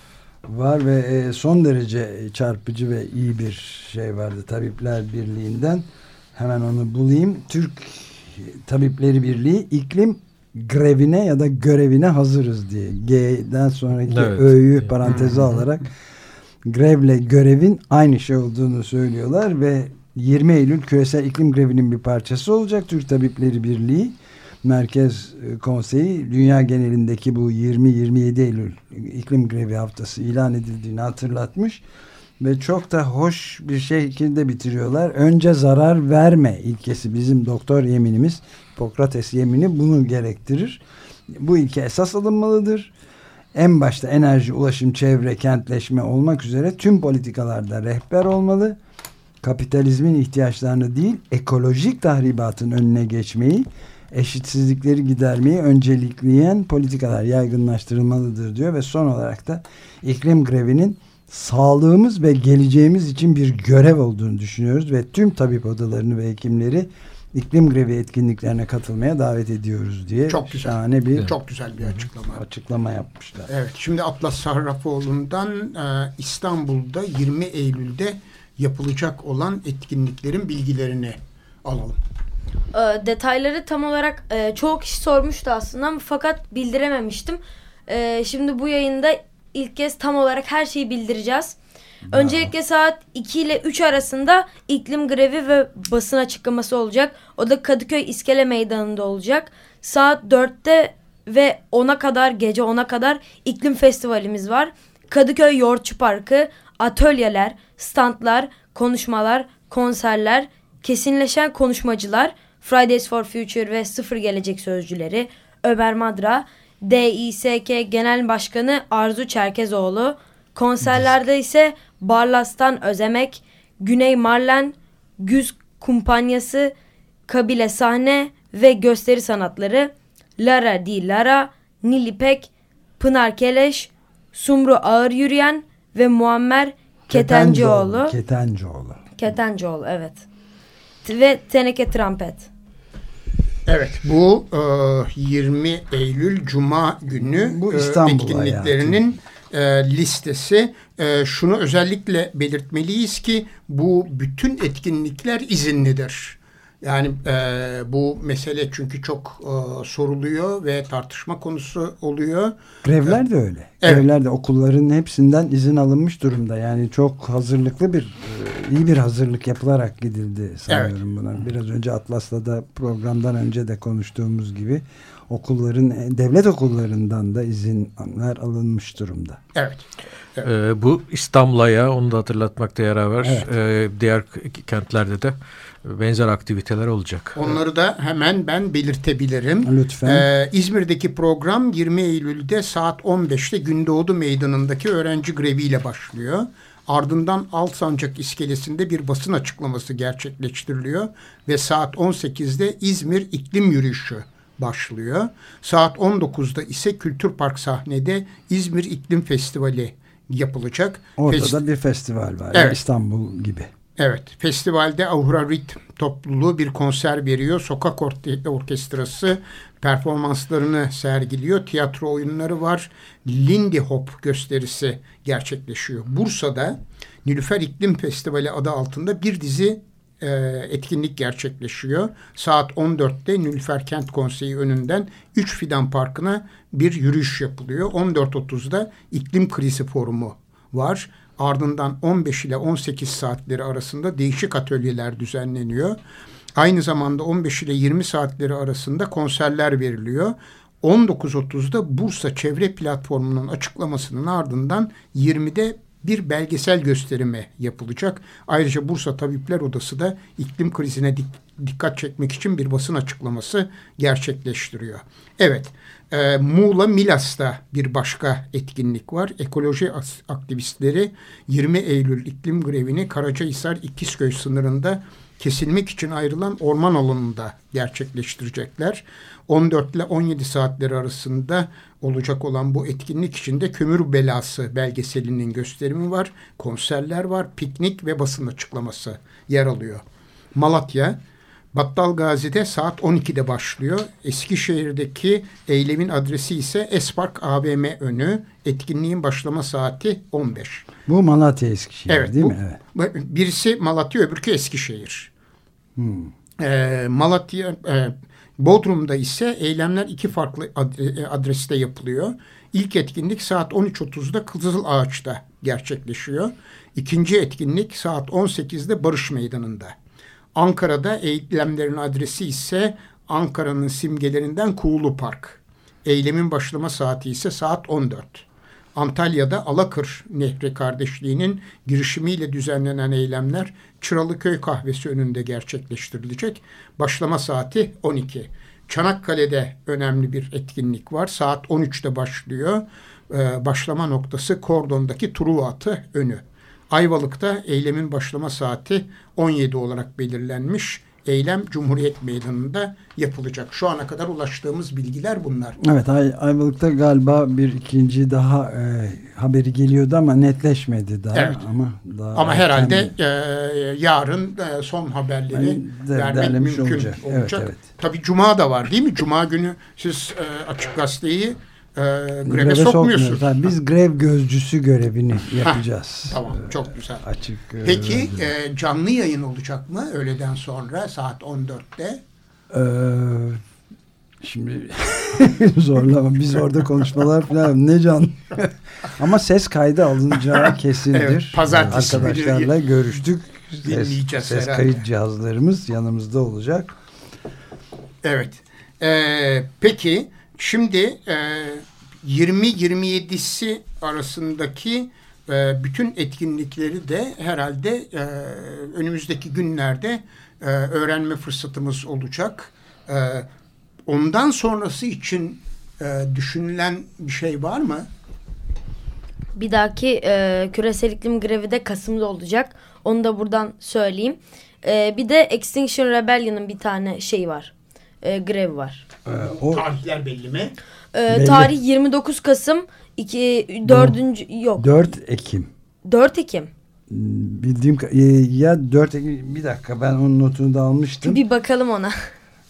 Var ve e, son derece çarpıcı ve iyi bir şey vardı Tabipler Birliği'nden. Hemen onu bulayım. Türk Tabipleri Birliği iklim grevine ya da görevine hazırız diye. G'den sonraki Evet. ö'yü paranteze alarak grevle görevin aynı şey olduğunu söylüyorlar ve 20 Eylül küresel iklim grevinin bir parçası olacak Türk Tabipleri Birliği. Merkez e, Konseyi dünya genelindeki bu 20-27 Eylül iklim grevi haftası ilan edildiğini hatırlatmış. Ve çok da hoş bir şekilde bitiriyorlar. Önce zarar verme ilkesi bizim doktor yeminimiz. Hipokrates yemini bunu gerektirir. Bu ilke esas alınmalıdır. En başta enerji, ulaşım, çevre, kentleşme olmak üzere tüm politikalarda rehber olmalı. Kapitalizmin ihtiyaçlarını değil, ekolojik tahribatın önüne geçmeyi, eşitsizlikleri gidermeyi öncelikleyen politikalar yaygınlaştırılmalıdır diyor ve son olarak da iklim grevinin sağlığımız ve geleceğimiz için bir görev olduğunu düşünüyoruz ve tüm tabip odalarını ve hekimleri iklim grevi etkinliklerine katılmaya davet ediyoruz diye Çok güzel. şahane bir Çok güzel bir açıklama. açıklama yapmışlar. Evet, şimdi Atlas Sarrafoğlu'ndan e, İstanbul'da 20 Eylül'de yapılacak olan etkinliklerin bilgilerini alalım. E, detayları tam olarak e, çoğu kişi sormuştu aslında ama fakat bildirememiştim. E, şimdi bu yayında ilk kez tam olarak her şeyi bildireceğiz. Öncelikle saat 2 ile 3 arasında iklim grevi ve basın açıklaması olacak. O da Kadıköy İskele Meydanı'nda olacak. Saat 4'te ve 10'a kadar gece 10'a kadar iklim festivalimiz var. Kadıköy Yoğurtçu Parkı, atölyeler, standlar, konuşmalar, konserler, kesinleşen konuşmacılar, Fridays for Future ve Sıfır Gelecek Sözcüleri, Ömer Madra, DİSK Genel Başkanı Arzu Çerkezoğlu, konserlerde ise Barlas'tan Özemek, Güney Marlen, Güz Kumpanyası, Kabile Sahne ve Gösteri Sanatları, Lara Di Lara, Nilipek, Pınar Keleş, Sumru Ağır Yürüyen ve Muammer Ketencioğlu. Ketencoğlu. Ketencoğlu evet. Ve Teneke Trampet. Evet, bu e, 20 Eylül Cuma günü Bu e, İstanbul etkinliklerinin e, listesi. E, şunu özellikle belirtmeliyiz ki bu bütün etkinlikler izinlidir. Yani e, bu mesele çünkü çok e, soruluyor ve tartışma konusu oluyor. Grevler de öyle. Evet. Grevler de okulların hepsinden izin alınmış durumda. Yani çok hazırlıklı bir e, iyi bir hazırlık yapılarak gidildi sanıyorum buna. Biraz önce Atlas'la da programdan önce de konuştuğumuz gibi okulların e, devlet okullarından da izinler alınmış durumda. Evet. Ee, bu İstanbul'a onu da hatırlatmakta yarar var. Evet. Ee, diğer kentlerde de benzer aktiviteler olacak. Onları da hemen ben belirtebilirim. Lütfen. Ee, İzmir'deki program 20 Eylül'de saat 15'te Gündoğdu Meydanı'ndaki öğrenci greviyle başlıyor. Ardından Alsancak iskelesinde bir basın açıklaması gerçekleştiriliyor ve saat 18'de İzmir İklim Yürüyüşü başlıyor. Saat 19'da ise Kültür Park sahnede İzmir İklim Festivali yapılacak. Orada Fest- da bir festival var. Evet. İstanbul gibi. Evet, festivalde Aura Ritm topluluğu bir konser veriyor. Sokak Orkestrası performanslarını sergiliyor. Tiyatro oyunları var. Lindy Hop gösterisi gerçekleşiyor. Bursa'da Nilüfer İklim Festivali adı altında bir dizi e, etkinlik gerçekleşiyor. Saat 14'te Nilüfer Kent Konseyi önünden 3 Fidan Parkı'na bir yürüyüş yapılıyor. 14.30'da iklim krizi forumu var. Ardından 15 ile 18 saatleri arasında değişik atölyeler düzenleniyor. Aynı zamanda 15 ile 20 saatleri arasında konserler veriliyor. 19.30'da Bursa Çevre Platformu'nun açıklamasının ardından 20'de bir belgesel gösterimi yapılacak. Ayrıca Bursa Tabipler Odası da iklim krizine dik- dikkat çekmek için bir basın açıklaması gerçekleştiriyor. Evet, e, Muğla Milas'ta bir başka etkinlik var. Ekoloji aktivistleri 20 Eylül iklim grevini Karacahisar İkizköy sınırında kesilmek için ayrılan orman alanında gerçekleştirecekler. 14 ile 17 saatleri arasında olacak olan bu etkinlik içinde Kömür Belası belgeselinin gösterimi var, konserler var, piknik ve basın açıklaması yer alıyor. Malatya, Battal Gazi'de saat 12'de başlıyor. Eskişehir'deki eylemin adresi ise Espark AVM önü. Etkinliğin başlama saati 15. Bu Malatya Eskişehir Evet, değil bu- mi? Evet. Birisi Malatya, öbürkü Eskişehir. Ee, Malatya, e, Bodrum'da ise eylemler iki farklı e, adreste yapılıyor. İlk etkinlik saat 13.30'da Kızıl Ağaç'ta gerçekleşiyor. İkinci etkinlik saat 18'de Barış Meydanı'nda. Ankara'da eylemlerin adresi ise Ankara'nın simgelerinden Kuğulu Park. Eylemin başlama saati ise saat 14. Antalya'da Alakır Nehri Kardeşliği'nin girişimiyle düzenlenen eylemler Çıralıköy Kahvesi önünde gerçekleştirilecek. Başlama saati 12. Çanakkale'de önemli bir etkinlik var. Saat 13'te başlıyor. Ee, başlama noktası Kordon'daki Truva atı önü. Ayvalık'ta eylemin başlama saati 17 olarak belirlenmiş. Eylem Cumhuriyet Meydanı'nda yapılacak. Şu ana kadar ulaştığımız bilgiler bunlar. Evet Ay Ayvalık'ta galiba bir ikinci daha e, haberi geliyordu ama netleşmedi daha. Evet. Ama, daha Ama herhalde e, yarın e, son haberleri Yani de- vermek mümkün olacak. olacak. Evet, evet. Tabii Cuma da var değil mi? Cuma günü siz e, Açık Gazete'yi e, greve, Greve sokmuyorsunuz. sokmuyoruz. Ha, Biz grev gözcüsü görevini yapacağız. Tamam çok güzel. Açık. Peki e, canlı yayın olacak mı öğleden sonra saat 14'te? Ee, şimdi <laughs> zorlama. Biz orada konuşmalar falan ne can. Ama ses kaydı alınacağı <laughs> kesindir. Evet, pazartesi günü Arkadaşlarla görüştük. Ses, ses herhalde. kayıt cihazlarımız yanımızda olacak. Evet. E, peki şimdi e, 20-27'si arasındaki e, bütün etkinlikleri de herhalde e, önümüzdeki günlerde e, öğrenme fırsatımız olacak. E, ondan sonrası için e, düşünülen bir şey var mı? Bir dahaki e, küresel iklim grevi de Kasım'da olacak. Onu da buradan söyleyeyim. E, bir de Extinction Rebellion'ın bir tane şeyi var. E, grevi var. Ee, o Tarihler belli mi? E, Belli. tarih 29 Kasım 2 4. yok 4 Ekim. 4 Ekim. Bildiğim e, ya 4 Ekim bir dakika ben onun notunu da almıştım. Bir bakalım ona.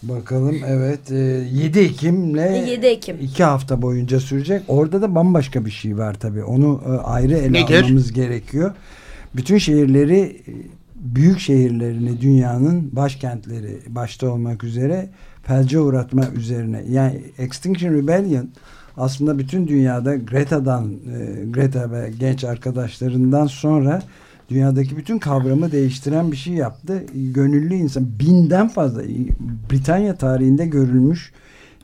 Bakalım evet e, 7 Ekim'le 7 Ekim. 2 hafta boyunca sürecek. Orada da bambaşka bir şey var tabii. Onu e, ayrı ele Nedir? almamız gerekiyor. Bütün şehirleri e, büyük şehirlerini dünyanın başkentleri başta olmak üzere felce uğratma üzerine. Yani Extinction Rebellion aslında bütün dünyada Greta'dan e, Greta ve genç arkadaşlarından sonra dünyadaki bütün kavramı değiştiren bir şey yaptı. Gönüllü insan binden fazla Britanya tarihinde görülmüş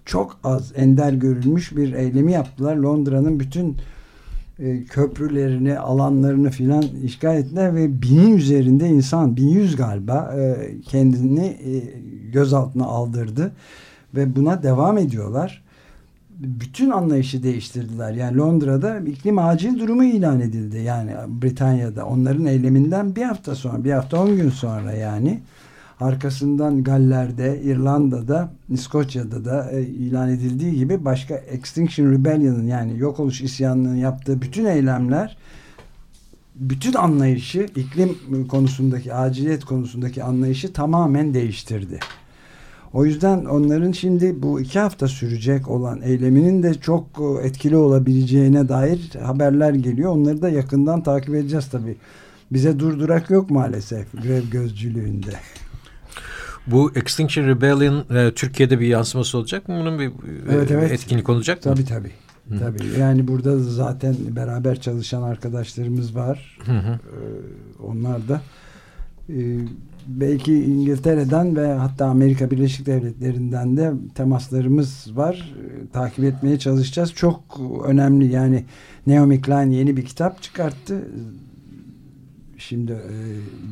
çok az ender görülmüş bir eylemi yaptılar. Londra'nın bütün e, köprülerini, alanlarını filan işgal ettiler ve binin üzerinde insan, 1100 galiba e, kendini e, gözaltına aldırdı ve buna devam ediyorlar. Bütün anlayışı değiştirdiler. Yani Londra'da iklim acil durumu ilan edildi. Yani Britanya'da onların eyleminden bir hafta sonra, bir hafta on gün sonra yani arkasından Galler'de, İrlanda'da, İskoçya'da da e, ilan edildiği gibi başka Extinction Rebellion'ın yani yok oluş isyanının yaptığı bütün eylemler bütün anlayışı iklim konusundaki aciliyet konusundaki anlayışı tamamen değiştirdi. O yüzden onların şimdi bu iki hafta sürecek olan eyleminin de çok e, etkili olabileceğine dair haberler geliyor. Onları da yakından takip edeceğiz tabii. Bize durdurak yok maalesef grev gözcülüğünde. Bu Extinction Rebellion e, Türkiye'de bir yansıması olacak mı? Bunun bir e, Evet, evet. etkinlik olacak mı? Tabii tabii. Tabii. Yani burada zaten beraber çalışan arkadaşlarımız var. Hı hı. Ee, onlar da e, belki İngiltere'den ve hatta Amerika Birleşik Devletleri'nden de temaslarımız var. Ee, takip etmeye çalışacağız. Çok önemli yani Naomi Klein yeni bir kitap çıkarttı. Şimdi e,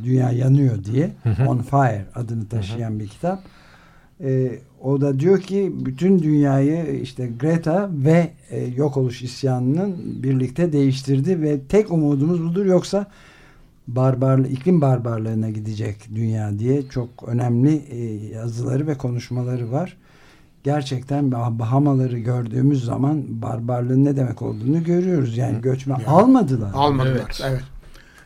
Dünya Yanıyor diye On Fire adını taşıyan bir kitap. E, o da diyor ki bütün dünyayı işte Greta ve e, yok oluş isyanının birlikte değiştirdi ve tek umudumuz budur yoksa barbarlı iklim barbarlığına gidecek dünya diye çok önemli e, yazıları ve konuşmaları var. Gerçekten Bah- Bahamaları gördüğümüz zaman barbarlığın ne demek olduğunu görüyoruz. Yani göçmen almadılar. Almadılar. Evet. Evet.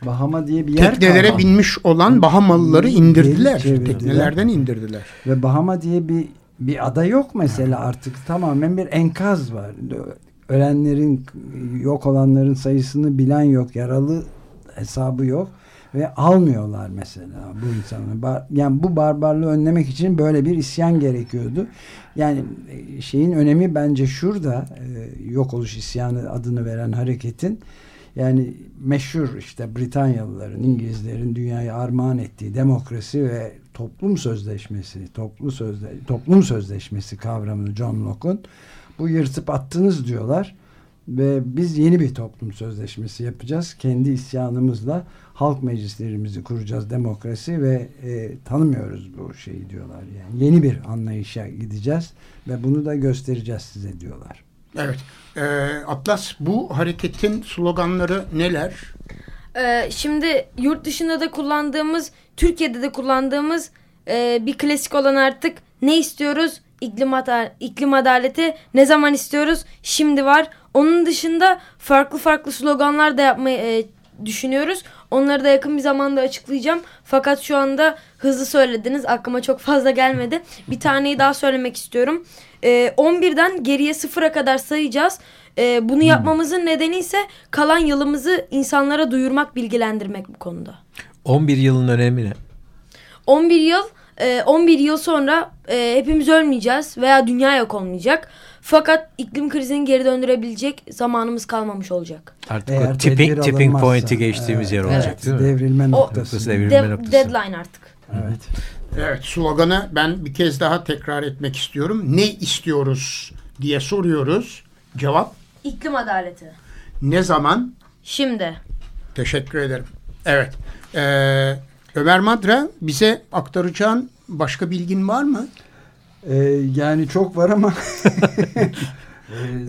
Bahama diye bir yer Teknelere kalmadı. binmiş olan Bahamalıları indirdiler. Çevirdiler. Teknelerden indirdiler. Ve Bahama diye bir bir ada yok mesela artık tamamen bir enkaz var. Ölenlerin yok olanların sayısını bilen yok. Yaralı hesabı yok ve almıyorlar mesela bu insanı. Bar- Yani bu barbarlığı önlemek için böyle bir isyan gerekiyordu. Yani e, şeyin önemi bence şurada e, yok oluş isyanı adını veren hareketin yani meşhur işte Britanyalıların, İngilizlerin dünyaya armağan ettiği demokrasi ve toplum sözleşmesi, toplu sözle, toplum sözleşmesi kavramını John Locke'un bu yırtıp attınız diyorlar. Ve biz yeni bir toplum sözleşmesi yapacağız. Kendi isyanımızla halk meclislerimizi kuracağız demokrasi ve e, tanımıyoruz bu şeyi diyorlar. Yani yeni bir anlayışa gideceğiz ve bunu da göstereceğiz size diyorlar. Evet. Ee, Atlas bu hareketin sloganları neler? Ee, şimdi yurt dışında da kullandığımız, Türkiye'de de kullandığımız e, bir klasik olan artık ne istiyoruz? İklim, ada- iklim adaleti ne zaman istiyoruz? Şimdi var. Onun dışında farklı farklı sloganlar da yapmayı e, düşünüyoruz. Onları da yakın bir zamanda açıklayacağım. Fakat şu anda hızlı söylediniz. Aklıma çok fazla gelmedi. Bir taneyi daha söylemek istiyorum. Ee, 11'den geriye sıfıra kadar sayacağız. Ee, bunu yapmamızın nedeni ise kalan yılımızı insanlara duyurmak, bilgilendirmek bu konuda. 11 yılın önemi ne? 11 yıl e, 11 yıl sonra e, hepimiz ölmeyeceğiz veya dünya yok olmayacak. Fakat iklim krizini geri döndürebilecek zamanımız kalmamış olacak. Artık Eğer o tipping, tipping point'i geçtiğimiz yer olacak Evet. değil mi? Devrilme O- noktası. Noktası devrilme De- noktası. deadline artık. Evet. Evet sloganı ben bir kez daha tekrar etmek istiyorum. Ne istiyoruz diye soruyoruz. Cevap İklim adaleti. ne zaman? Şimdi. Teşekkür ederim. Evet. Ee, Ömer Madra bize aktaracağın başka bilgin var mı? Ee, yani çok var ama <laughs>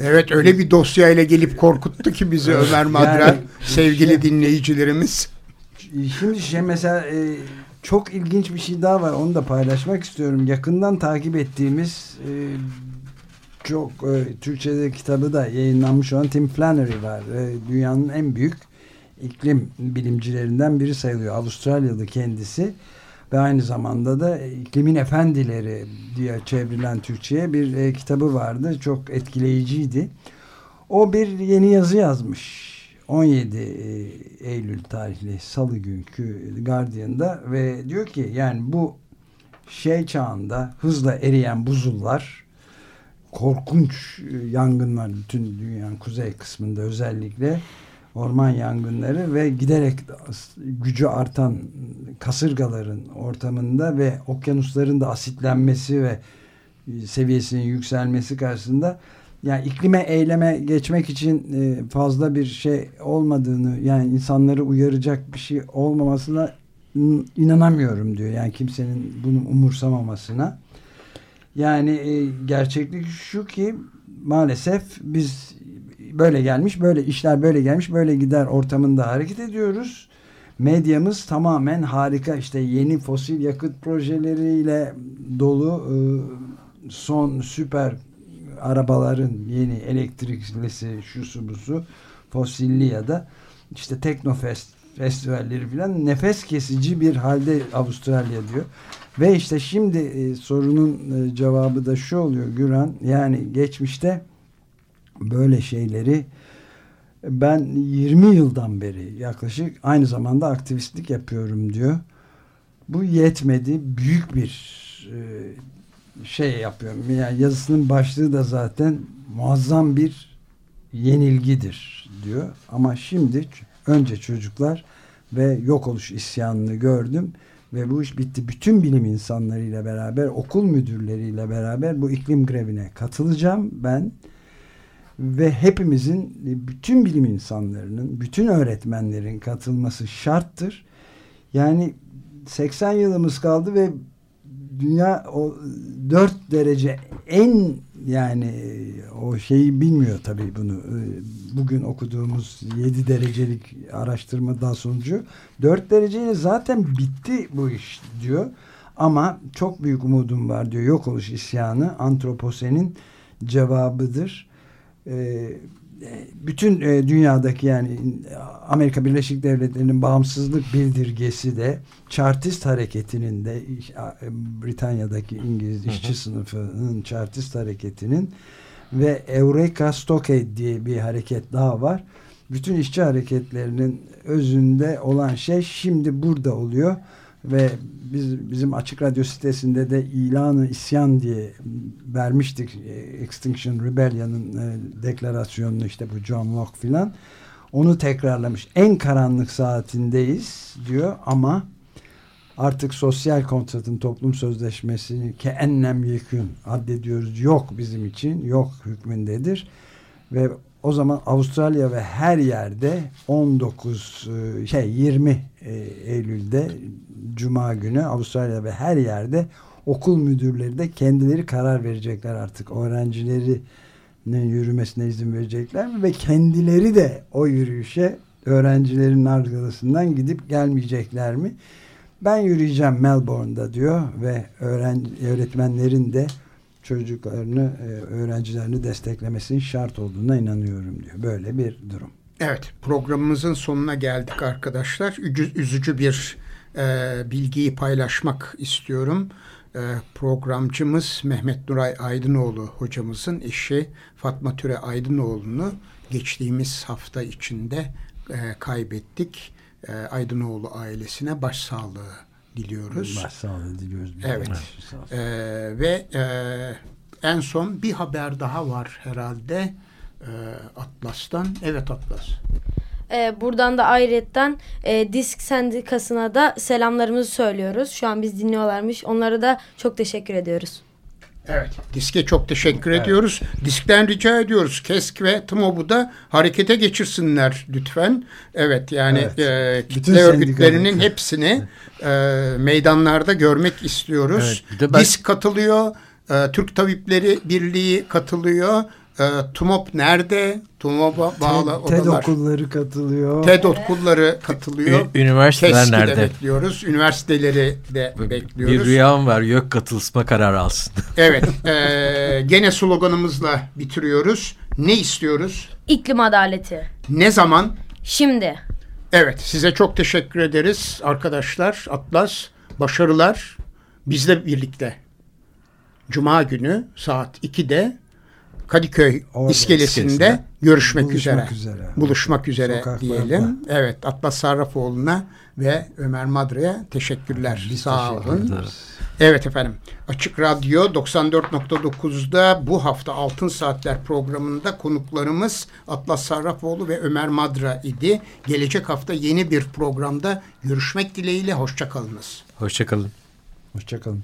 Evet öyle bir dosyayla gelip korkuttu ki bizi Ömer Madra Yani- sevgili dinleyicilerimiz. Şimdi şey mesela e, çok ilginç bir şey daha var. Onu da paylaşmak istiyorum. Yakından takip ettiğimiz e, çok e, Türkçe'de kitabı da yayınlanmış olan Tim Flannery var. E, dünyanın en büyük iklim bilimcilerinden biri sayılıyor. Avustralyalı kendisi ve aynı zamanda da iklimin efendileri diye çevrilen Türkçe'ye bir e, kitabı vardı. Çok etkileyiciydi. O bir yeni yazı yazmış. 17 e, Eylül tarihli salı günkü Guardian'da ve diyor ki yani bu şey çağında hızla eriyen buzullar korkunç e, yangınlar bütün dünyanın kuzey kısmında özellikle orman yangınları ve giderek gücü artan kasırgaların ortamında ve okyanusların da asitlenmesi ve seviyesinin yükselmesi karşısında yani iklime eyleme geçmek için e, fazla bir şey olmadığını yani insanları uyaracak bir şey olmamasına in- inanamıyorum diyor. Yani kimsenin bunu umursamamasına. Yani e, gerçeklik şu ki maalesef biz böyle gelmiş, böyle işler böyle gelmiş, böyle gider ortamında hareket ediyoruz. Medyamız tamamen harika işte yeni fosil yakıt projeleriyle dolu e, son süper arabaların yeni elektriklisi şusu busu fosilli ya da işte Teknofest festivalleri filan nefes kesici bir halde Avustralya diyor. Ve işte şimdi e, sorunun e, cevabı da şu oluyor Güran yani geçmişte böyle şeyleri ben 20 yıldan beri yaklaşık aynı zamanda aktivistlik yapıyorum diyor. Bu yetmedi. Büyük bir e, şey yapıyorum. Yani yazısının başlığı da zaten muazzam bir yenilgidir diyor. Ama şimdi önce çocuklar ve yok oluş isyanını gördüm ve bu iş bitti. Bütün bilim insanlarıyla beraber, okul müdürleriyle beraber bu iklim grevine katılacağım ben ve hepimizin bütün bilim insanlarının, bütün öğretmenlerin katılması şarttır. Yani 80 yılımız kaldı ve dünya o 4 derece en yani o şeyi bilmiyor tabii bunu. Bugün okuduğumuz 7 derecelik araştırma daha sonucu 4 dereceyle zaten bitti bu iş diyor. Ama çok büyük umudum var diyor. Yok oluş isyanı antroposenin cevabıdır. Ee, bütün e, dünyadaki yani Amerika Birleşik Devletleri'nin bağımsızlık bildirgesi de Chartist hareketinin de Britanya'daki İngiliz işçi sınıfının Chartist hareketinin ve Eureka Stockade diye bir hareket daha var. Bütün işçi hareketlerinin özünde olan şey şimdi burada oluyor ve biz bizim açık radyo sitesinde de ilanı isyan diye vermiştik Extinction Rebellion'ın e, deklarasyonunu işte bu John Locke filan. Onu tekrarlamış. En karanlık saatindeyiz diyor ama artık sosyal kontratın toplum sözleşmesini ke ennem yekün addediyoruz. Yok bizim için yok hükmündedir. Ve o zaman Avustralya ve her yerde 19 e, şey 20 e, Eylül'de Cuma günü Avustralya ve her yerde okul müdürleri de kendileri karar verecekler artık öğrencilerinin yürümesine izin verecekler mi ve kendileri de o yürüyüşe öğrencilerin arkasından gidip gelmeyecekler mi? Ben yürüyeceğim Melbourne'da diyor ve öğren öğretmenlerin de çocuklarını, e, öğrencilerini desteklemesinin şart olduğuna inanıyorum diyor. Böyle bir durum. Evet programımızın sonuna geldik arkadaşlar. Ücü- üzücü bir e, bilgiyi paylaşmak istiyorum. E, programcımız Mehmet Nuray Aydınoğlu hocamızın eşi Fatma Türe Aydınoğlu'nu geçtiğimiz hafta içinde e, kaybettik. E, Aydınoğlu ailesine başsağlığı diliyoruz. Başsağlığı diliyoruz. Evet. Ee, ve e, en son bir haber daha var herhalde e, Atlas'tan. Evet Atlas. Ee, buradan da ayrıyetten e, Disk Sendikası'na da selamlarımızı söylüyoruz. Şu an biz dinliyorlarmış. Onlara da çok teşekkür ediyoruz. Evet. Diske çok teşekkür ediyoruz. Diskten rica ediyoruz. Kesk ve TMOB'u da harekete geçirsinler lütfen. Evet yani Evet. e, Bütün kitle sendikalar. örgütlerinin hepsini e, meydanlarda görmek istiyoruz. Evet, ben- Disk katılıyor. E, Türk Tabipleri Birliği katılıyor. E, TMOB nerede? TMOB'a bağlı TED odalar. okulları katılıyor. TED okulları katılıyor. Ü- üniversiteler Keski de nerede? bekliyoruz. Üniversiteleri de bekliyoruz. Bir rüyam var. Yok katılsma kararı alsın. <laughs> Evet. e, gene sloganımızla bitiriyoruz. Ne istiyoruz? İklim adaleti. Ne zaman? Şimdi. Evet. Size çok teşekkür ederiz arkadaşlar. Atlas. Başarılar. Bizle birlikte. Cuma günü saat 2'de Kadıköy Orada, iskelesinde iskelesinde. görüşmek, Buluşmak üzere. üzere. Buluşmak üzere Sokaklarda. diyelim. Evet. Atlas Sarrafoğlu'na ve Ömer Madra'ya teşekkürler. Biz Sağ teşekkür olun. ederiz. Evet efendim. Açık Radyo 94.9'da bu hafta Altın Saatler programında konuklarımız Atlas Sarrafoğlu ve Ömer Madra idi. Gelecek hafta yeni bir programda görüşmek dileğiyle. Hoşçakalınız. Hoşçakalın. Hoşçakalın.